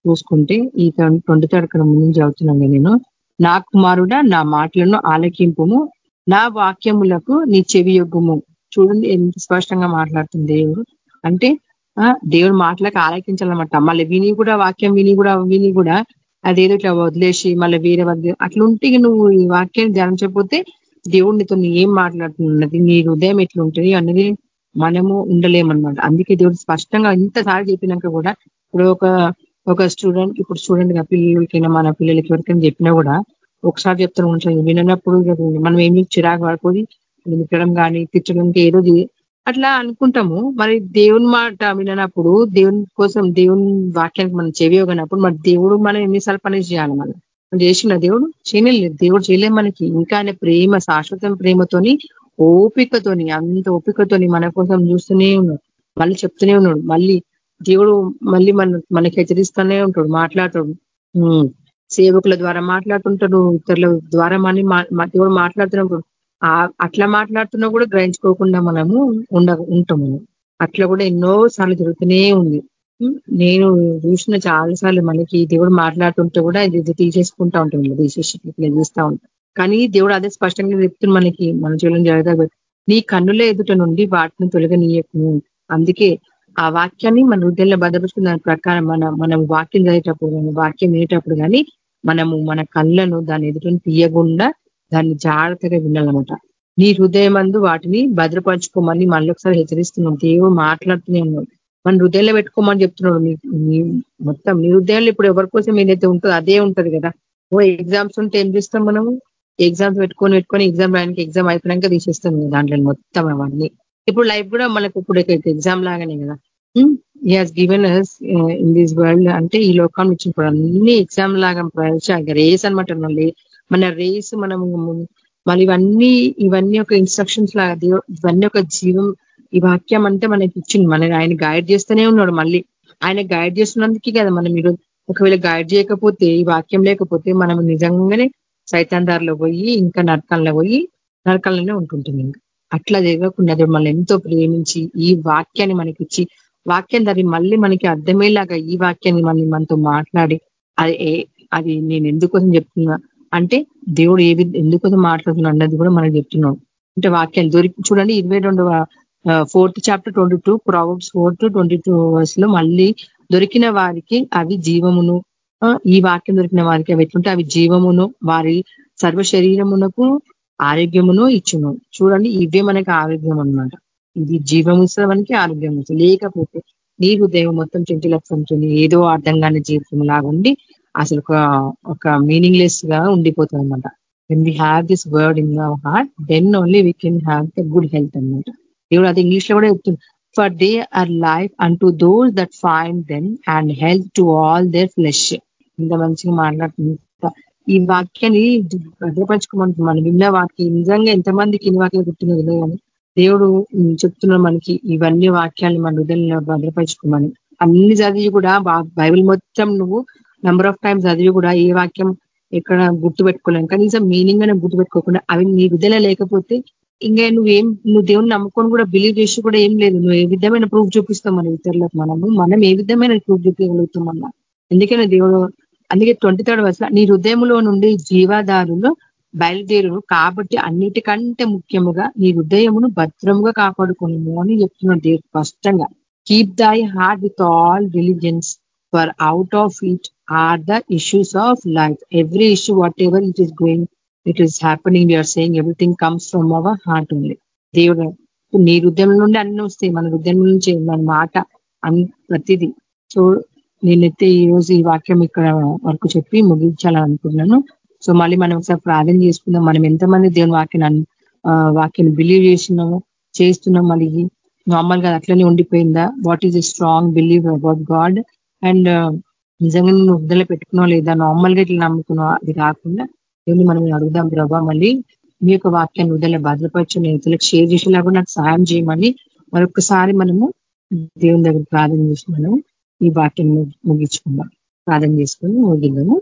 చూసుకుంటే ఈ ట్వంటీ థర్డ్ అక్కడ ముందు చదువుతున్నాను నేను. నా కుమారుడ నా మాటలను ఆలకింపుము. నా వాక్యములకు నీ చెవి యొగ్గము. చూడండి ఎంత స్పష్టంగా మాట్లాడుతుంది దేవుడు. అంటే దేవుడు మాటలకు ఆలకించాలన్నమాట. మళ్ళీ విని కూడా వాక్యం విని కూడా విని కూడా అదేదో ఇట్లా వదిలేసి మళ్ళీ వేరే వదిలే అట్లుంటే నువ్వు ఈ వాక్యాన్ని ధ్యానించకపోతే దేవుడు నీతో ఏం మాట్లాడుతున్నది? నీ హృదయం ఎట్లుంటుంది అన్నది మనము ఉండలేమన్నమాట. అందుకే దేవుడు స్పష్టంగా ఇంతసారి చెప్పినాక కూడా ఇప్పుడు ఒక ఒక స్టూడెంట్ ఇప్పుడు స్టూడెంట్గా పిల్లలకైనా మన పిల్లలకి ఎవరికైనా చెప్పినా కూడా ఒకసారి చెప్తాను ఉంచాలి వినప్పుడు మనం ఏమి చిరాకు పడుకొని వినడం కానీ తిట్టడానికి ఏదో అట్లా అనుకుంటాము. మరి దేవుని మాట వినప్పుడు దేవుని కోసం దేవుని వాక్యానికి మనం చెవియోగనప్పుడు మరి దేవుడు మనం ఎన్నిసార్లు పని చేయాలి మనం? చేసిన దేవుడు? చేయలేదు. దేవుడు చేయలేదు మనకి. ఇంకా ఆయన ప్రేమ శాశ్వతం ప్రేమతోని ఓపికతోని అంత ఓపికతోని మన కోసం చూస్తూనే ఉన్నాడు. మళ్ళీ చెప్తూనే ఉన్నాడు. మళ్ళీ దేవుడు మళ్ళీ మన మనకి హెచ్చరిస్తూనే ఉంటాడు మాట్లాడతాడు. సేవకుల ద్వారా మాట్లాడుతుంటాడు ఇతరుల ద్వారా మళ్ళీ దేవుడు మాట్లాడుతున్నప్పుడు అట్లా మాట్లాడుతున్నా కూడా గ్రహించుకోకుండా మనము ఉండ ఉంటాము. అట్లా కూడా ఎన్నో సార్లు జరుగుతూనే ఉంది. నేను చూసిన చాలా సార్లు మనకి దేవుడు మాట్లాడుతుంటే కూడా ఇది తీసేసుకుంటా ఉంటాం తీసేసి ఇట్లా చూస్తూ ఉంటాం. కానీ దేవుడు అదే స్పష్టంగా చెప్తుంది మనకి మన చూడడం జరగదు. నీ కన్నుల ఎదుట నుండి వాటిని తొలగనీయకు. అందుకే ఆ వాక్యాన్ని మన హృదయంలో భద్రపరుచుకున్న దాని ప్రకారం మన మనం వాక్యం చదివేటప్పుడు వాక్యం వినేటప్పుడు కానీ మనము మన కళ్ళను దాని ఎదుటను తీయకుండా దాన్ని జాగ్రత్తగా వినాలన్నమాట. నీ హృదయం అందు వాటిని భద్రపరచుకోమని మళ్ళీ ఒకసారి హెచ్చరిస్తున్నాం. దేవుడు మాట్లాడుతూనే ఉన్నాడు. మన హృదయంలో పెట్టుకోమని చెప్తున్నాడు. నీ మొత్తం నీ హృదయంలో ఇప్పుడు ఎవరి కోసం ఏదైతే ఉంటుందో అదే ఉంటది కదా. ఓ ఎగ్జామ్స్ ఉంటే ఏం చేస్తాం మనము? ఎగ్జామ్స్ పెట్టుకొని పెట్టుకొని ఎగ్జామ్ రాయడానికి ఎగ్జామ్ అయిపోయినాక తీసేస్తాం దాంట్లో మొత్తం అవన్నీ. ఇప్పుడు లైఫ్ కూడా మనకు ఇప్పుడు ఎగ్జామ్ లాగానే కదా. He has given us in this world అంటే ఈ లోకాన్ని వచ్చినప్పుడు అన్ని ఎగ్జామ్ లాగా రేస్ అనమాట మన రేస్ మనము మళ్ళీ ఇవన్నీ ఇవన్నీ ఒక ఇన్స్ట్రక్షన్స్ లాగా ఇవన్నీ ఒక జీవం ఈ వాక్యం అంటే మనకి ఇచ్చింది. మన ఆయన గైడ్ చేస్తూనే ఉన్నాడు మళ్ళీ. ఆయన గైడ్ చేస్తున్నందుకే కదా మనం మీరు ఒకవేళ గైడ్ చేయకపోతే ఈ వాక్యం లేకపోతే మనం నిజంగానే సైతాందారిలో పోయి ఇంకా నరకంలో పోయి నరకంలోనే ఉంటుంటుంది ఇంకా. అట్లా జరగకుండా మళ్ళీ ఎంతో ప్రేమించి ఈ వాక్యాన్ని మనకి ఇచ్చి వాక్యం దాన్ని మళ్ళీ మనకి అర్థమయ్యేలాగా ఈ వాక్యాన్ని మళ్ళీ మనతో మాట్లాడి అది అది నేను ఎందుకోసం చెప్తున్నా అంటే దేవుడు ఏ ఎందుకోసం మాట్లాడుతున్నా అన్నది కూడా మనం చెప్తున్నాం అంటే వాక్యాలు దొరికి చూడండి ఇరవై రెండవ fourth chapter twenty two Proverbs fourth twenty two వర్స్లో మళ్ళీ దొరికిన వారికి అవి జీవమును ఈ వాక్యం దొరికిన వారికి అవి ఎట్లుంటే అవి జీవమును వారి సర్వ శరీరమునకు ఆరోగ్యమును ఇచ్చును. చూడండి ఇవే మనకి ఆరోగ్యం అనమాట ఇది జీవముత్సవానికి ఆరోగ్యం లేకపోతే నీ హృదయం మొత్తం చెంచులక్షంటుంది ఏదో అర్థం కాని జీవితం లాగా ఉండి అసలు ఒక మీనింగ్లెస్గా ఉండిపోతుంది అనమాట when we have this word in our heart then only we can have the good health అనమాట దేవుడు అది ఇంగ్లీష్లో కూడా చెప్తుంది. For they are life and to those that find them and health to all their flesh ఇంత మంచిగా మాట్లాడుతుంది ఈ వాక్యాన్ని భద్రపరచుకోమంటుంది మనం విన్న వాక్యం. నిజంగా ఎంతమందికి ఇన్ని వాక్యాలు గుర్తున్నది కానీ దేవుడు చెప్తున్నాడు మనకి ఇవన్నీ వాక్యాలు మన హృదయంలో భద్రపరచుకోమని. అన్ని చదివి కూడా బైబిల్ మొత్తం నువ్వు నెంబర్ ఆఫ్ టైమ్స్ చదివి కూడా ఏ వాక్యం ఎక్కడ గుర్తు పెట్టుకోలేము కనీసం మీనింగ్ అనే గుర్తు పెట్టుకోకుండా అవి నీ విధంగా లేకపోతే ఇంకా నువ్వేం నువ్వు దేవుని నమ్ముకొని కూడా బిలీవ్ చేసి కూడా ఏం లేదు. నువ్వు ఏ విధమైన ప్రూఫ్ చూపిస్తాం మన ఇతరులకు మనము? మనం ఏ విధమైన ప్రూఫ్ చూపించగలుగుతాం అన్నా? ఎందుకని దేవుడు అందుకే ట్వంటీ థర్డ్ వర్స్ నీ హృదయంలో నుండి జీవాధారులు బయలుదేరు కాబట్టి అన్నిటికంటే ముఖ్యముగా నీ హృదయమును భద్రముగా కాపాడుకును అని చెప్తున్నాడు దేవుడు స్పష్టంగా. Keep thy heart with all religions for out of it are the issues of life every issue what ever it is going it is happening you're saying everything comes from our heart only దేవుడు నీ హృదయం నుండి అన్ని వస్తాయి. మన హృదయం నుంచి మన మాట అన్ని ప్రతిదీ. సో నేనైతే ఈ రోజు ఈ వాక్యం ఇక్కడ వరకు చెప్పి ముగించాలనుకుంటున్నాను. సో మళ్ళీ మనం ఒకసారి ప్రార్థన చేసుకుందాం. మనం ఎంతమంది దేవుని వాక్యాన్ని వాక్యాన్ని బిలీవ్ చేసినామో చేస్తున్నాం మళ్ళీ నార్మల్గా అట్లనే ఉండిపోయిందా? What is a strong believe about God and నిజంగా నువ్వు వృద్ధలో పెట్టుకున్నావు లేదా? నార్మల్గా ఇట్లా నమ్ముకున్నావు? అది కాకుండా దేవుని మనం అడుగుదాం ప్రభా. మళ్ళీ మీ యొక్క వాక్యాన్ని వృద్ధలో భద్రపరచు నేను ఇతరులకు షేర్ చేసేలాగా నాకు సహాయం చేయమని మరొకసారి మనము దేవుని దగ్గర ప్రార్థన చేసి మనము ఈ వాక్యం ముగించుకుందాం. ప్రార్థన చేసుకుని ముగిద్దాము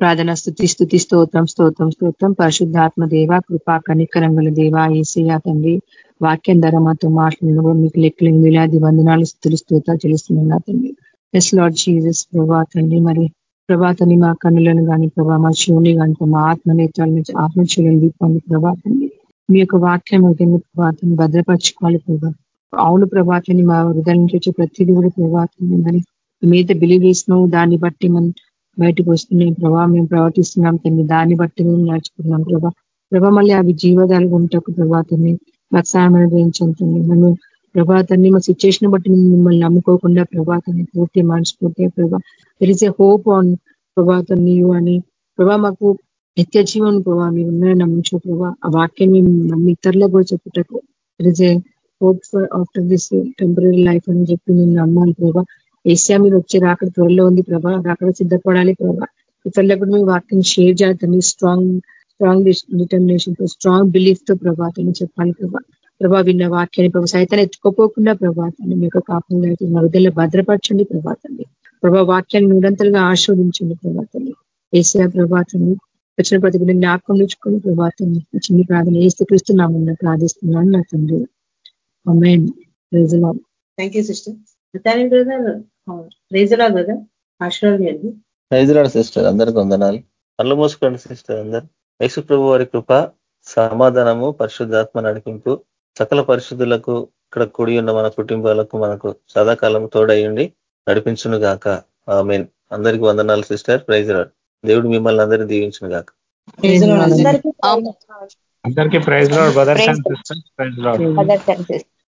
ప్రార్థన స్థుతి స్థుతి స్తోత్రం స్తోత్రం స్తోత్రం. పరిశుద్ధాత్మ దేవ కృపా కనికరంగుల దేవ ఏసీయా తండ్రి. వాక్యం ధర మాతో మాట్లాడిన మీకు లెక్కలేని మిలాది వందనాలు స్థుతులు స్తోత్రాలు చెల్లిస్తున్నా తండ్రి. ఎస్ లాడ్ జీజస్ ప్రభా తండ్రి మరి ప్రభాతని మా కన్నులను కానీ ప్రభా మా శివుని కానీ మా ఆత్మనేత్రాల నుంచి ఆత్మశీలను దీపాన్ని ప్రభాతండి మీ యొక్క వాక్యం ప్రభాతం భద్రపరచుకోవాలి ప్రభా. అవును ప్రభాతని మా హృదయం నుంచి వచ్చే ప్రతిదీ కూడా ప్రభాతం మరి మీద బిలీవ్ చేసినావు దాన్ని బట్టి మనం బయటకు వస్తున్నాయి ప్రభా మేము ప్రవర్తిస్తున్నాం తండ్రి దాన్ని బట్టి మేము నడుచుకున్నాం ప్రభా. ప్రభా మళ్ళీ అవి జీవదాలు ఉంటకు ప్రభాతాన్ని మాకు సాయం అనుగ్రహించుంటుంది మేము ప్రభాతాన్ని మా సిచ్యువేషన్ బట్టి మిమ్మల్ని నమ్ముకోకుండా ప్రభాతాన్ని పూర్తి మనస్ఫూర్తి ప్రభా. There is a hope on ప్రభాతం నీవు అని. ప్రభా మాకు నిత్య జీవన్ ప్రభా మీరు ఉన్నాయని నమ్మించు ప్రభా. ఆ వాక్యాన్ని నమ్మి ఇతరులకు కూడా చెప్పుటకు there is a hope for after this temporary life అని చెప్పి నేను నమ్మాలి ప్రభా. ఏసియా మీద వచ్చే రాకడ త్వరలో ఉంది ప్రభా. రాకడ సిద్ధపడాలి ప్రభా. ఇతరులకు కూడా మీ వాక్యం షేర్ చేయాలి. స్ట్రాంగ్ స్ట్రాంగ్ డిటర్మినేషన్తో స్ట్రాంగ్ బిలీఫ్తో ప్రభాతాన్ని చెప్పాలి ప్రభా. ప్రభా విన్న వాక్యాన్ని ప్రభా సైతాన్ని ఎత్తుకోపోకుండా ప్రభాతాన్ని మీకు కాకుండా హృదయంలో భద్రపరచండి ప్రభాతాన్ని ప్రభా వాక్యాన్ని నిరంతరంగా ఆస్వాదించండి ప్రభాతాన్ని ఏసియా ప్రభాతాన్ని వచ్చిన ప్రతి జ్ఞాపకం తెచ్చుకొని ప్రభాతం చిన్న ప్రార్థన ఏస్తూ క్రిస్తున్నామన్న ప్రార్థిస్తున్నాను నా తండ్రి. థ్యాంక్ యూ సిస్టర్ కదా ప్రైజ్లాడు సిస్టర్ అందరికి వందనాలు. కళ్ళు మూసుకోండి సిస్టర్ అందరు. యేసు ప్రభు వారి కృప సమాధానము పరిశుద్ధాత్మ నడిపింపు సకల పరిశుద్ధులకు ఇక్కడ కూడి ఉన్న మన కుటుంబాలకు మనకు సదాకాలం తోడయ్యండి నడిపించును గాక. ఆమెన్. అందరికి వందనాలు సిస్టర్ ప్రైజ్ రాడు దేవుడు మిమ్మల్ని అందరినీ దీవించును గాక. అందరికీ praise lord brothers and sisters praise lord